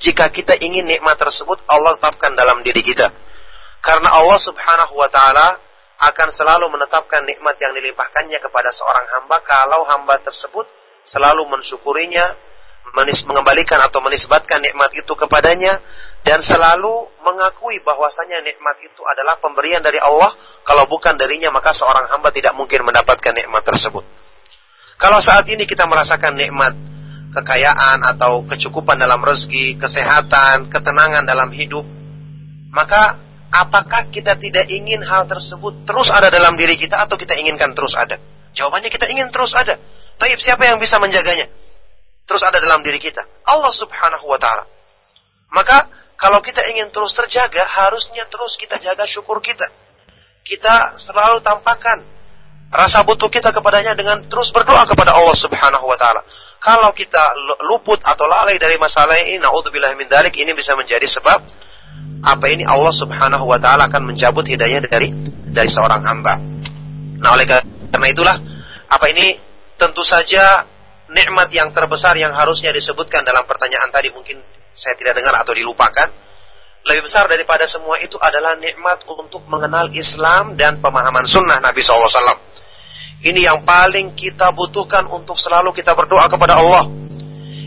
Jika kita ingin nikmat tersebut Allah tetapkan dalam diri kita. Karena Allah Subhanahu wa taala akan selalu menetapkan nikmat yang dilimpahkannya kepada seorang hamba kalau hamba tersebut selalu mensyukurinya, mengembalikan atau menisbatkan nikmat itu kepadanya dan selalu mengakui bahwasanya nikmat itu adalah pemberian dari Allah. Kalau bukan darinya maka seorang hamba tidak mungkin mendapatkan nikmat tersebut. Kalau saat ini kita merasakan nikmat kekayaan atau kecukupan dalam rezeki kesehatan ketenangan dalam hidup maka apakah kita tidak ingin hal tersebut terus ada dalam diri kita atau kita inginkan terus ada? Jawabannya kita ingin terus ada. Tapi siapa yang bisa menjaganya? Terus ada dalam diri kita. Allah subhanahu wa ta'ala. Maka kalau kita ingin terus terjaga, harusnya terus kita jaga syukur kita. Kita selalu tampakkan rasa butuh kita kepadanya dengan terus berdoa kepada Allah Subhanahu wa taala. Kalau kita luput atau lalai dari masalah ini, naudzubillah min dalik, ini bisa menjadi sebab apa ini Allah Subhanahu wa taala akan mencabut hidayah dari dari seorang hamba. Nah, oleh karena itulah apa ini tentu saja nikmat yang terbesar yang harusnya disebutkan dalam pertanyaan tadi mungkin saya tidak dengar atau dilupakan. Lebih besar daripada semua itu adalah nikmat untuk mengenal Islam dan pemahaman sunnah Nabi SAW. Ini yang paling kita butuhkan untuk selalu kita berdoa kepada Allah.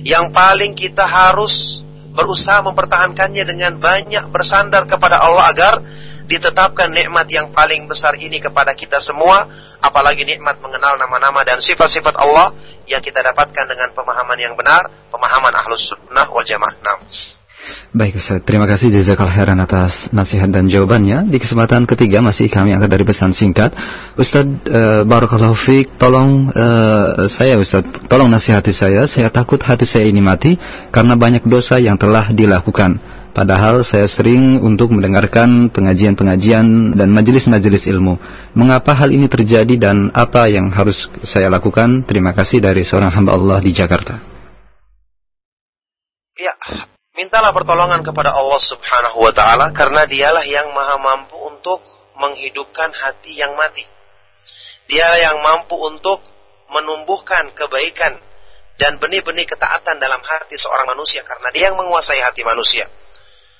Yang paling kita harus berusaha mempertahankannya dengan banyak bersandar kepada Allah agar ditetapkan nikmat yang paling besar ini kepada kita semua. Apalagi nikmat mengenal nama-nama dan sifat-sifat Allah yang kita dapatkan dengan pemahaman yang benar, pemahaman ahlus sunnah wal jamaah. Nah. Baik Ustaz, terima kasih Jazakal Heran atas nasihat dan jawabannya. Di kesempatan ketiga masih kami angkat dari pesan singkat. Ustaz uh, Barakallahu Fik, tolong uh, saya Ustaz, tolong nasihati saya. Saya takut hati saya ini mati karena banyak dosa yang telah dilakukan. Padahal saya sering untuk mendengarkan pengajian-pengajian dan majelis-majelis ilmu. Mengapa hal ini terjadi dan apa yang harus saya lakukan? Terima kasih dari seorang hamba Allah di Jakarta. Ya, mintalah pertolongan kepada Allah Subhanahu wa taala karena dialah yang maha mampu untuk menghidupkan hati yang mati. Dialah yang mampu untuk menumbuhkan kebaikan dan benih-benih ketaatan dalam hati seorang manusia karena dia yang menguasai hati manusia.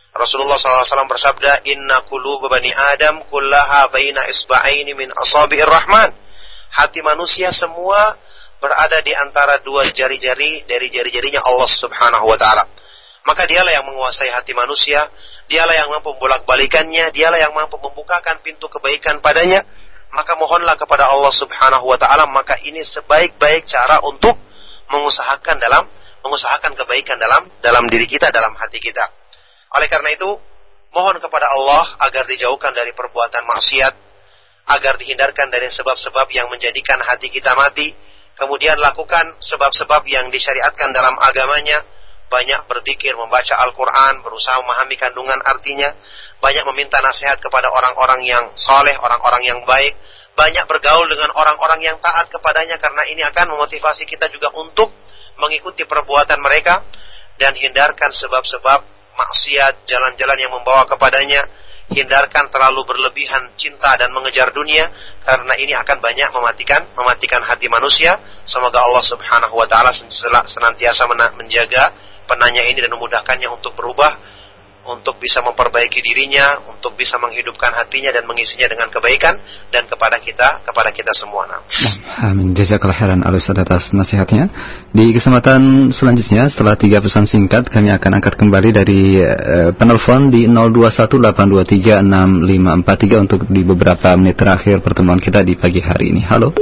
Rasulullah SAW bersabda, Inna kulu bani Adam kullaha baina isba'aini min asabi'ir rahman. Hati manusia semua berada di antara dua jari-jari dari jari-jarinya Allah Subhanahu wa taala. Maka dialah yang menguasai hati manusia, dialah yang mampu bolak-balikannya, dialah yang mampu membukakan pintu kebaikan padanya. Maka mohonlah kepada Allah Subhanahu wa taala, maka ini sebaik-baik cara untuk mengusahakan dalam mengusahakan kebaikan dalam dalam diri kita, dalam hati kita. Oleh karena itu, mohon kepada Allah agar dijauhkan dari perbuatan maksiat, agar dihindarkan dari sebab-sebab yang menjadikan hati kita mati, kemudian lakukan sebab-sebab yang disyariatkan dalam agamanya, banyak berzikir, membaca Al-Quran, berusaha memahami kandungan artinya, banyak meminta nasihat kepada orang-orang yang soleh, orang-orang yang baik, banyak bergaul dengan orang-orang yang taat kepadanya karena ini akan memotivasi kita juga untuk mengikuti perbuatan mereka dan hindarkan sebab-sebab maksiat, jalan-jalan yang membawa kepadanya, hindarkan terlalu berlebihan cinta dan mengejar dunia karena ini akan banyak mematikan mematikan hati manusia. Semoga Allah Subhanahu wa taala senantiasa menjaga penanya ini dan memudahkannya untuk berubah untuk bisa memperbaiki dirinya, untuk bisa menghidupkan hatinya dan mengisinya dengan kebaikan dan kepada kita, kepada kita semua. Nah. Amin. Jazakallah khairan atas nasihatnya. Di kesempatan selanjutnya setelah tiga pesan singkat kami akan angkat kembali dari uh, penelpon di 0218236543 untuk di beberapa menit terakhir pertemuan kita di pagi hari ini. Halo.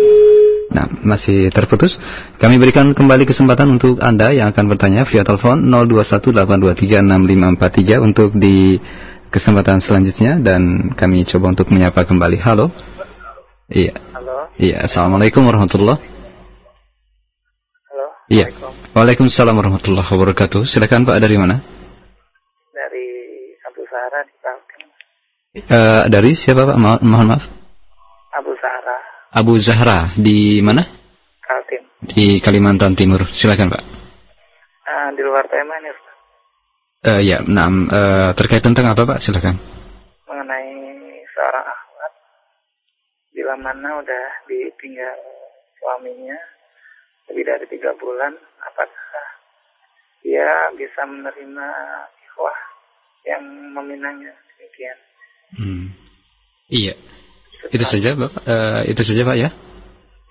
Nah, masih terputus. Kami berikan kembali kesempatan untuk Anda yang akan bertanya via telepon 0218236543 untuk di kesempatan selanjutnya dan kami coba untuk menyapa kembali. Halo. Iya. Halo. Iya, Assalamualaikum warahmatullahi. Iya. Waalaikumsalam warahmatullahi wabarakatuh. Silakan Pak dari mana? Dari Abu Sahara di Kaltim. Uh, dari siapa Pak? Mo mohon maaf. Abu Sahara. Abu Zahra di mana? Kaltim. Di Kalimantan Timur. Silakan Pak. Uh, di luar tema ini. Uh, ya, nah, uh, terkait tentang apa Pak? Silakan. Mengenai seorang akhwat bila mana udah ditinggal suaminya lebih dari tiga bulan, apakah dia bisa menerima ikhwah yang meminangnya demikian? Hmm. Iya. Itu saja, Bapak. Uh, itu saja, Pak ya.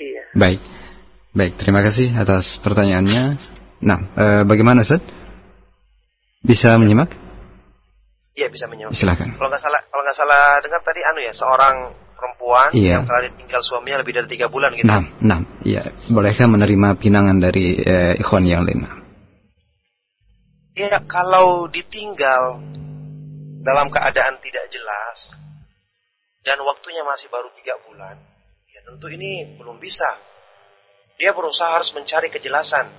Iya. Baik. Baik, terima kasih atas pertanyaannya. Nah, uh, bagaimana, Ustaz? Bisa menyimak? Iya, bisa menyimak. Silakan. Kalau nggak salah, kalau nggak salah dengar tadi anu ya, seorang perempuan iya. yang telah ditinggal suaminya lebih dari tiga bulan gitu. Nah, nah, iya. Bolehkah menerima pinangan dari uh, ikhwan yang lain? Iya, kalau ditinggal dalam keadaan tidak jelas, dan waktunya masih baru tiga bulan, ya tentu ini belum bisa. Dia berusaha harus mencari kejelasan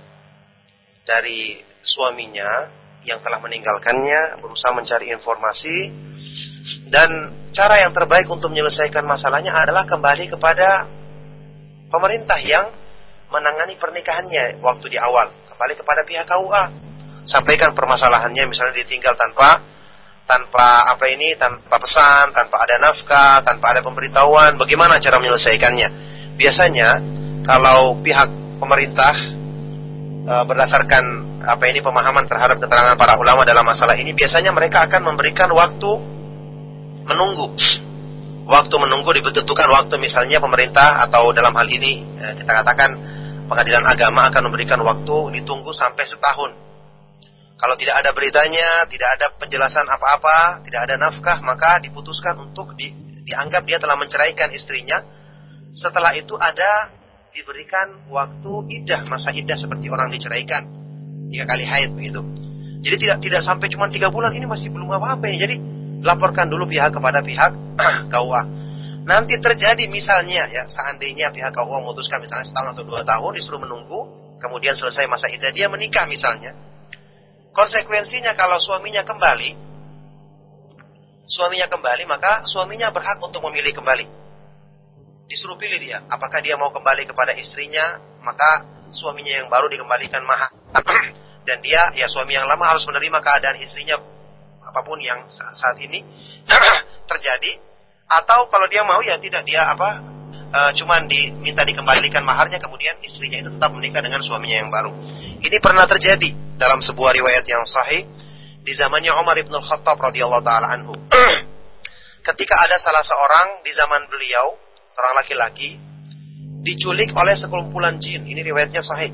dari suaminya yang telah meninggalkannya, berusaha mencari informasi, dan cara yang terbaik untuk menyelesaikan masalahnya adalah kembali kepada pemerintah yang menangani pernikahannya waktu di awal, kembali kepada pihak KUA. Sampaikan permasalahannya, misalnya ditinggal tanpa tanpa apa ini, tanpa pesan, tanpa ada nafkah, tanpa ada pemberitahuan, bagaimana cara menyelesaikannya? Biasanya kalau pihak pemerintah e, berdasarkan apa ini pemahaman terhadap keterangan para ulama dalam masalah ini, biasanya mereka akan memberikan waktu menunggu. Waktu menunggu dibutuhkan waktu misalnya pemerintah atau dalam hal ini e, kita katakan pengadilan agama akan memberikan waktu ditunggu sampai setahun kalau tidak ada beritanya, tidak ada penjelasan apa-apa, tidak ada nafkah, maka diputuskan untuk di, dianggap dia telah menceraikan istrinya. Setelah itu ada diberikan waktu idah, masa idah seperti orang diceraikan. Tiga kali haid begitu. Jadi tidak tidak sampai cuma tiga bulan ini masih belum apa-apa ini. Jadi laporkan dulu pihak kepada pihak KUA. Nanti terjadi misalnya ya seandainya pihak KUA memutuskan misalnya setahun atau dua tahun disuruh menunggu, kemudian selesai masa idah dia menikah misalnya Konsekuensinya kalau suaminya kembali, suaminya kembali, maka suaminya berhak untuk memilih kembali. Disuruh pilih dia, apakah dia mau kembali kepada istrinya, maka suaminya yang baru dikembalikan mahar. Dan dia, ya suami yang lama harus menerima keadaan istrinya apa pun yang saat ini terjadi. Atau kalau dia mau ya tidak dia apa e, cuman diminta dikembalikan maharnya kemudian istrinya itu tetap menikah dengan suaminya yang baru. Ini pernah terjadi dalam sebuah riwayat yang sahih di zamannya Umar ibn Khattab radhiyallahu taala anhu. Ketika ada salah seorang di zaman beliau, seorang laki-laki diculik oleh sekumpulan jin. Ini riwayatnya sahih.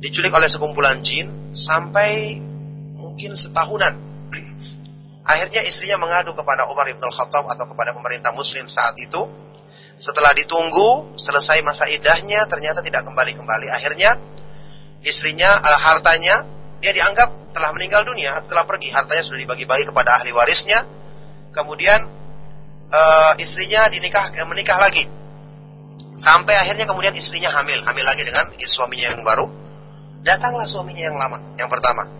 Diculik oleh sekumpulan jin sampai mungkin setahunan. Akhirnya istrinya mengadu kepada Umar ibn Khattab atau kepada pemerintah muslim saat itu. Setelah ditunggu, selesai masa idahnya, ternyata tidak kembali-kembali. Akhirnya istrinya, hartanya, dia dianggap telah meninggal dunia, telah pergi, hartanya sudah dibagi-bagi kepada ahli warisnya. Kemudian uh, istrinya dinikah eh, menikah lagi. Sampai akhirnya kemudian istrinya hamil, hamil lagi dengan suaminya yang baru. Datanglah suaminya yang lama, yang pertama.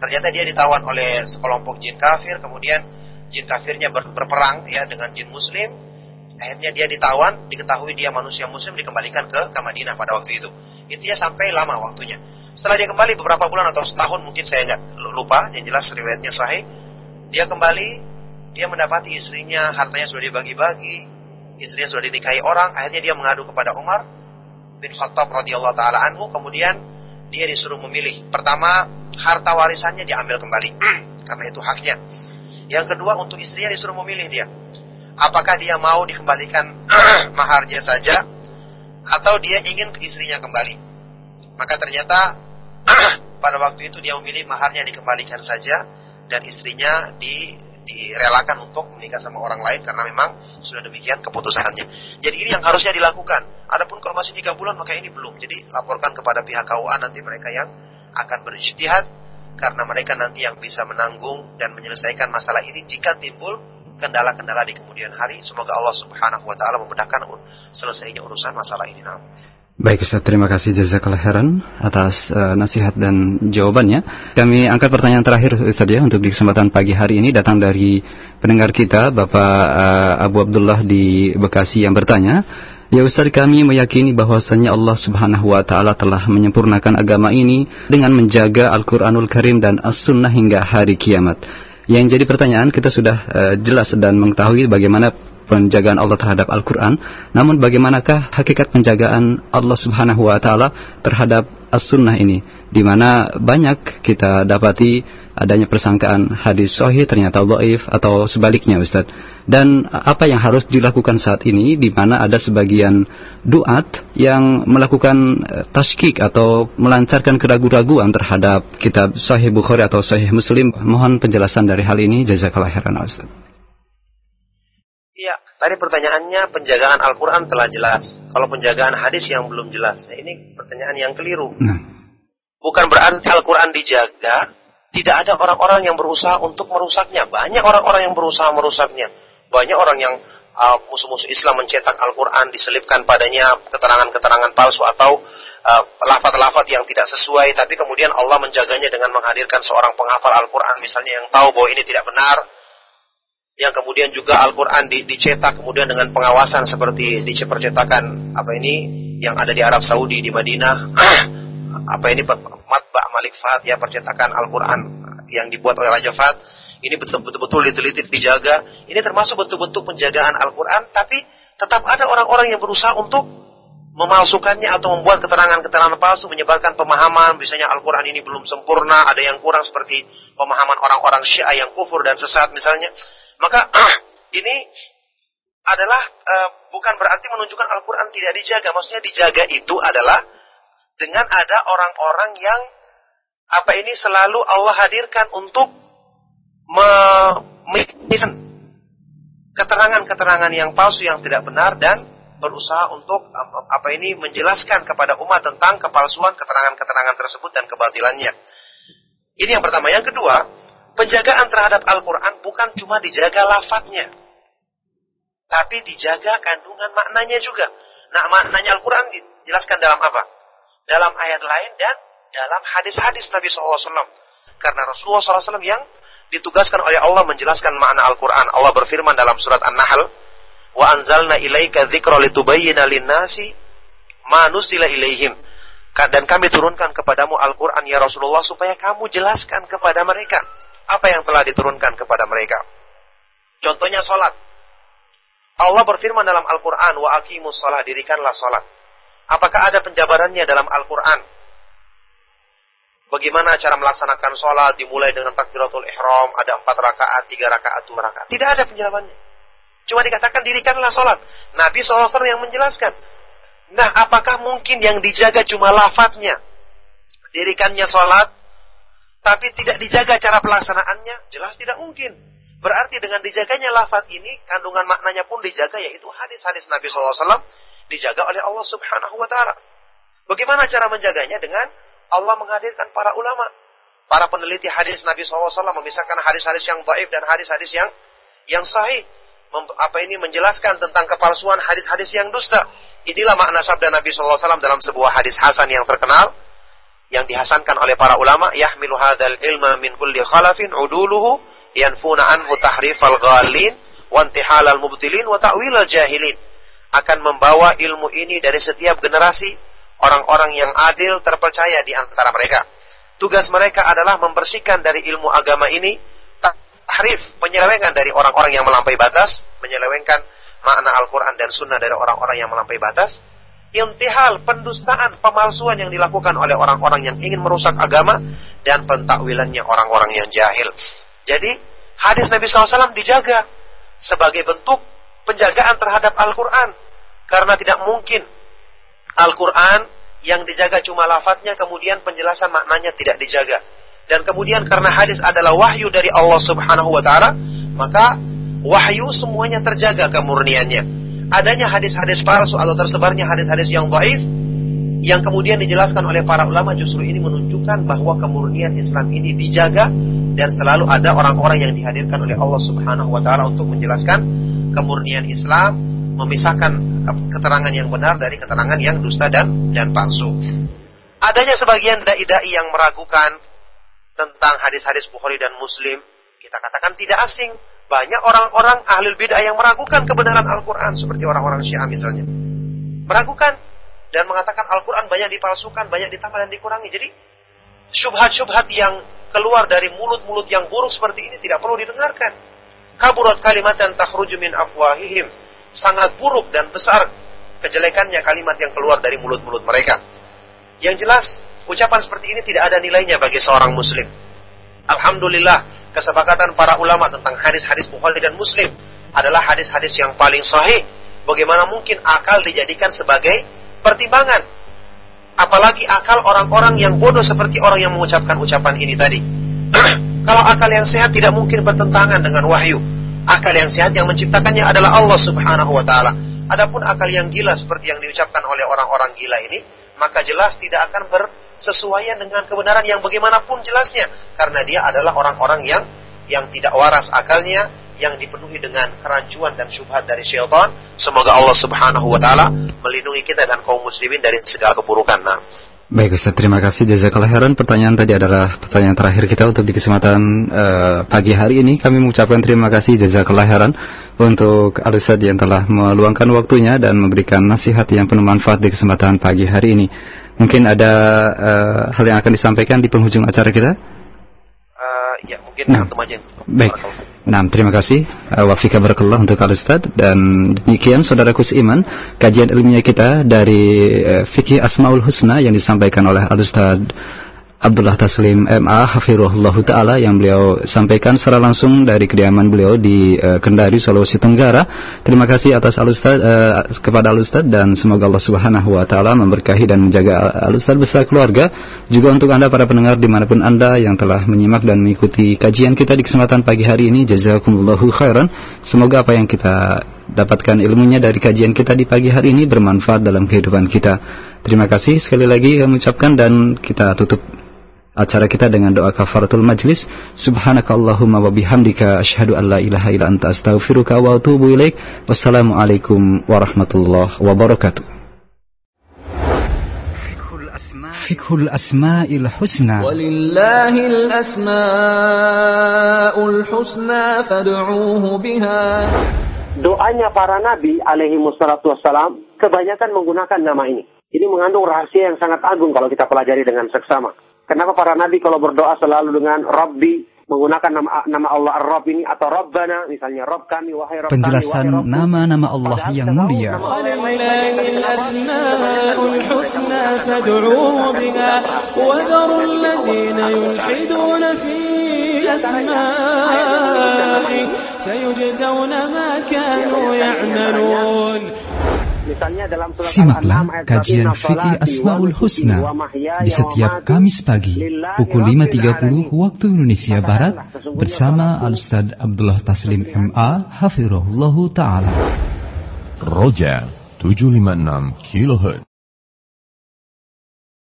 Ternyata dia ditawan oleh sekelompok jin kafir, kemudian jin kafirnya ber, berperang ya dengan jin muslim. Akhirnya dia ditawan, diketahui dia manusia muslim dikembalikan ke, ke Madinah pada waktu itu. Intinya sampai lama waktunya. Setelah dia kembali beberapa bulan atau setahun mungkin saya nggak lupa, yang jelas riwayatnya sahih. Dia kembali, dia mendapati istrinya hartanya sudah dibagi-bagi, istrinya sudah dinikahi orang, akhirnya dia mengadu kepada Umar bin Khattab radhiyallahu taala anhu, kemudian dia disuruh memilih. Pertama, harta warisannya diambil kembali. karena itu haknya. Yang kedua untuk istrinya disuruh memilih dia. Apakah dia mau dikembalikan maharnya saja atau dia ingin ke istrinya kembali. Maka ternyata pada waktu itu dia memilih maharnya dikembalikan saja dan istrinya di direlakan untuk menikah sama orang lain karena memang sudah demikian keputusannya. Jadi ini yang harusnya dilakukan. Adapun kalau masih tiga bulan maka ini belum. Jadi laporkan kepada pihak KUA nanti mereka yang akan berijtihad karena mereka nanti yang bisa menanggung dan menyelesaikan masalah ini jika timbul kendala-kendala di kemudian hari. Semoga Allah Subhanahu wa taala memudahkan selesainya urusan masalah ini. Nah. Baik Ustaz, terima kasih jazakallah khairan atas uh, nasihat dan jawabannya. Kami angkat pertanyaan terakhir Ustaz ya untuk di kesempatan pagi hari ini datang dari pendengar kita Bapak uh, Abu Abdullah di Bekasi yang bertanya, Ya Ustaz kami meyakini bahwasanya Allah Subhanahu wa taala telah menyempurnakan agama ini dengan menjaga Al-Qur'anul Karim dan As-Sunnah hingga hari kiamat. Yang jadi pertanyaan kita sudah uh, jelas dan mengetahui bagaimana penjagaan Allah terhadap Al-Quran. Namun bagaimanakah hakikat penjagaan Allah Subhanahu Wa Taala terhadap As-Sunnah ini? Di mana banyak kita dapati adanya persangkaan hadis sahih ternyata dhaif atau sebaliknya Ustaz. Dan apa yang harus dilakukan saat ini di mana ada sebagian duat yang melakukan eh, tashkik atau melancarkan keraguan-raguan terhadap kitab Sahih Bukhari atau Sahih Muslim. Mohon penjelasan dari hal ini jazakallahu khairan Ustaz. Iya, tadi pertanyaannya penjagaan Al-Quran telah jelas. Kalau penjagaan hadis yang belum jelas, nah ini pertanyaan yang keliru. Nah. Bukan berarti Al-Quran dijaga, tidak ada orang-orang yang berusaha untuk merusaknya. Banyak orang-orang yang berusaha merusaknya. Banyak orang yang uh, musuh-musuh Islam mencetak Al-Quran, diselipkan padanya keterangan-keterangan palsu atau uh, lafat-lafat yang tidak sesuai, tapi kemudian Allah menjaganya dengan menghadirkan seorang penghafal Al-Quran misalnya yang tahu bahwa ini tidak benar, yang kemudian juga Al-Quran di, dicetak kemudian dengan pengawasan seperti di percetakan apa ini yang ada di Arab Saudi di Madinah apa ini matba Malik Fat ya percetakan Al-Quran yang dibuat oleh Raja Fat ini betul-betul diteliti dijaga. Ini termasuk betul-betul penjagaan Al-Quran tapi tetap ada orang-orang yang berusaha untuk memalsukannya atau membuat keterangan-keterangan palsu menyebarkan pemahaman. Misalnya Al-Quran ini belum sempurna ada yang kurang seperti pemahaman orang-orang Syiah yang kufur dan sesat misalnya. Maka ini adalah uh, bukan berarti menunjukkan Al-Quran tidak dijaga. Maksudnya dijaga itu adalah dengan ada orang-orang yang apa ini selalu Allah hadirkan untuk memisahkan keterangan-keterangan yang palsu yang tidak benar dan berusaha untuk apa ini menjelaskan kepada umat tentang kepalsuan keterangan-keterangan tersebut dan kebatilannya. Ini yang pertama. Yang kedua, Penjagaan terhadap Al-Quran bukan cuma dijaga lafadznya. Tapi dijaga kandungan maknanya juga. Nah maknanya Al-Quran dijelaskan dalam apa? Dalam ayat lain dan dalam hadis-hadis Nabi SAW. Karena Rasulullah SAW yang ditugaskan oleh Allah menjelaskan makna Al-Quran. Allah berfirman dalam surat An-Nahl, Wa anzalna ilaika dzikra litubayyana lin-nasi ma nusila ilaihim. Dan kami turunkan kepadamu Al-Quran ya Rasulullah supaya kamu jelaskan kepada mereka apa yang telah diturunkan kepada mereka. Contohnya sholat. Allah berfirman dalam Al-Quran, wa akimus sholat, dirikanlah sholat. Apakah ada penjabarannya dalam Al-Quran? Bagaimana cara melaksanakan sholat dimulai dengan takbiratul ihram, ada empat rakaat, tiga rakaat, dua rakaat. Tidak ada penjelasannya. Cuma dikatakan dirikanlah sholat. Nabi SAW yang menjelaskan. Nah, apakah mungkin yang dijaga cuma lafadznya? Dirikannya sholat, tapi tidak dijaga cara pelaksanaannya, jelas tidak mungkin. Berarti dengan dijaganya lafaz ini, kandungan maknanya pun dijaga, yaitu hadis-hadis Nabi SAW dijaga oleh Allah Subhanahu Wa Taala. Bagaimana cara menjaganya? Dengan Allah menghadirkan para ulama, para peneliti hadis Nabi SAW memisahkan hadis-hadis yang baik dan hadis-hadis yang yang sahih. Mem, apa ini menjelaskan tentang kepalsuan hadis-hadis yang dusta. Inilah makna sabda Nabi SAW dalam sebuah hadis Hasan yang terkenal yang dihasankan oleh para ulama yahmilu hadzal ilma min kulli khalafin uduluhu yanfuna anhu tahrifal ghalin wa intihalal mubtilin wa ta'wilal jahilin akan membawa ilmu ini dari setiap generasi orang-orang yang adil terpercaya di antara mereka tugas mereka adalah membersihkan dari ilmu agama ini tahrif penyelewengan dari orang-orang yang melampaui batas menyelewengkan makna Al-Quran dan Sunnah dari orang-orang yang melampaui batas intihal, pendustaan, pemalsuan yang dilakukan oleh orang-orang yang ingin merusak agama dan pentakwilannya orang-orang yang jahil. Jadi hadis Nabi SAW dijaga sebagai bentuk penjagaan terhadap Al-Quran. Karena tidak mungkin Al-Quran yang dijaga cuma lafadznya kemudian penjelasan maknanya tidak dijaga. Dan kemudian karena hadis adalah wahyu dari Allah Subhanahu wa taala, maka wahyu semuanya terjaga kemurniannya. Adanya hadis-hadis palsu atau tersebarnya hadis-hadis yang dhaif yang kemudian dijelaskan oleh para ulama justru ini menunjukkan bahwa kemurnian Islam ini dijaga dan selalu ada orang-orang yang dihadirkan oleh Allah Subhanahu wa taala untuk menjelaskan kemurnian Islam, memisahkan keterangan yang benar dari keterangan yang dusta dan dan palsu. Adanya sebagian dai-dai yang meragukan tentang hadis-hadis Bukhari dan Muslim, kita katakan tidak asing. Banyak orang-orang ahli bid'ah yang meragukan kebenaran Al-Quran, seperti orang-orang Syiah misalnya. Meragukan dan mengatakan Al-Quran banyak dipalsukan, banyak ditambah dan dikurangi. Jadi, syubhat-syubhat yang keluar dari mulut-mulut yang buruk seperti ini tidak perlu didengarkan. Kaburat kalimatan takhruju min afwahihim. Sangat buruk dan besar kejelekannya kalimat yang keluar dari mulut-mulut mereka. Yang jelas, ucapan seperti ini tidak ada nilainya bagi seorang muslim. Alhamdulillah, kesepakatan para ulama tentang hadis-hadis Bukhari dan Muslim adalah hadis-hadis yang paling sahih. Bagaimana mungkin akal dijadikan sebagai pertimbangan? Apalagi akal orang-orang yang bodoh seperti orang yang mengucapkan ucapan ini tadi. Kalau akal yang sehat tidak mungkin bertentangan dengan wahyu. Akal yang sehat yang menciptakannya adalah Allah Subhanahu wa taala. Adapun akal yang gila seperti yang diucapkan oleh orang-orang gila ini, maka jelas tidak akan ber sesuaian dengan kebenaran yang bagaimanapun jelasnya karena dia adalah orang-orang yang yang tidak waras akalnya yang dipenuhi dengan kerancuan dan syubhat dari syaitan semoga Allah Subhanahu wa taala melindungi kita dan kaum muslimin dari segala keburukan nah Baik Ustaz, terima kasih jazakallah khairan. Pertanyaan tadi adalah pertanyaan terakhir kita untuk di kesempatan uh, pagi hari ini. Kami mengucapkan terima kasih jazakallah khairan untuk Al yang telah meluangkan waktunya dan memberikan nasihat yang penuh manfaat di kesempatan pagi hari ini. Mungkin ada uh, hal yang akan disampaikan di penghujung acara kita? Uh, ya, mungkin nah, antum aja yang tutup. Baik. Nah, terima kasih uh, Wafika Barakallah untuk Al Ustaz. Dan demikian saudaraku seiman kajian ilmiah kita dari uh, Fikih Asmaul Husna yang disampaikan oleh Al Ustaz Abdullah Taslim MA Hafirullah Ta'ala yang beliau sampaikan secara langsung dari kediaman beliau di uh, Kendari, Sulawesi Tenggara. Terima kasih atas Alustad uh, kepada Alustad dan semoga Allah Subhanahu Wa Ta'ala memberkahi dan menjaga Alustad beserta keluarga. Juga untuk Anda para pendengar di mana pun Anda yang telah menyimak dan mengikuti kajian kita di kesempatan pagi hari ini. Jazakumullahu khairan. Semoga apa yang kita dapatkan ilmunya dari kajian kita di pagi hari ini bermanfaat dalam kehidupan kita. Terima kasih sekali lagi kami ucapkan dan kita tutup acara kita dengan doa kafaratul majlis. Subhanakallahumma wa bihamdika asyhadu an la ilaha illa anta astaghfiruka wa atubu ilaik. Wassalamualaikum warahmatullahi wabarakatuh. Fikhul asma'il husna Walillahil asma'ul husna fad'uuhu biha Doanya para nabi alaihi wassalatu wassalam kebanyakan menggunakan nama ini. Ini mengandung rahasia yang sangat agung kalau kita pelajari dengan seksama. Kenapa para nabi kalau berdoa selalu dengan Rabbi menggunakan nama nama Allah Ar-Rabb ini atau Rabbana misalnya Rabb kami wahai Rabb Penjelasan nama-nama Allah yang mulia. Simaklah kajian fikih Asmaul Husna di setiap Kamis pagi pukul 5.30 waktu Indonesia Barat bersama Al-Ustaz Abdullah Taslim MA Hafirullah Ta'ala. Roja 756 kHz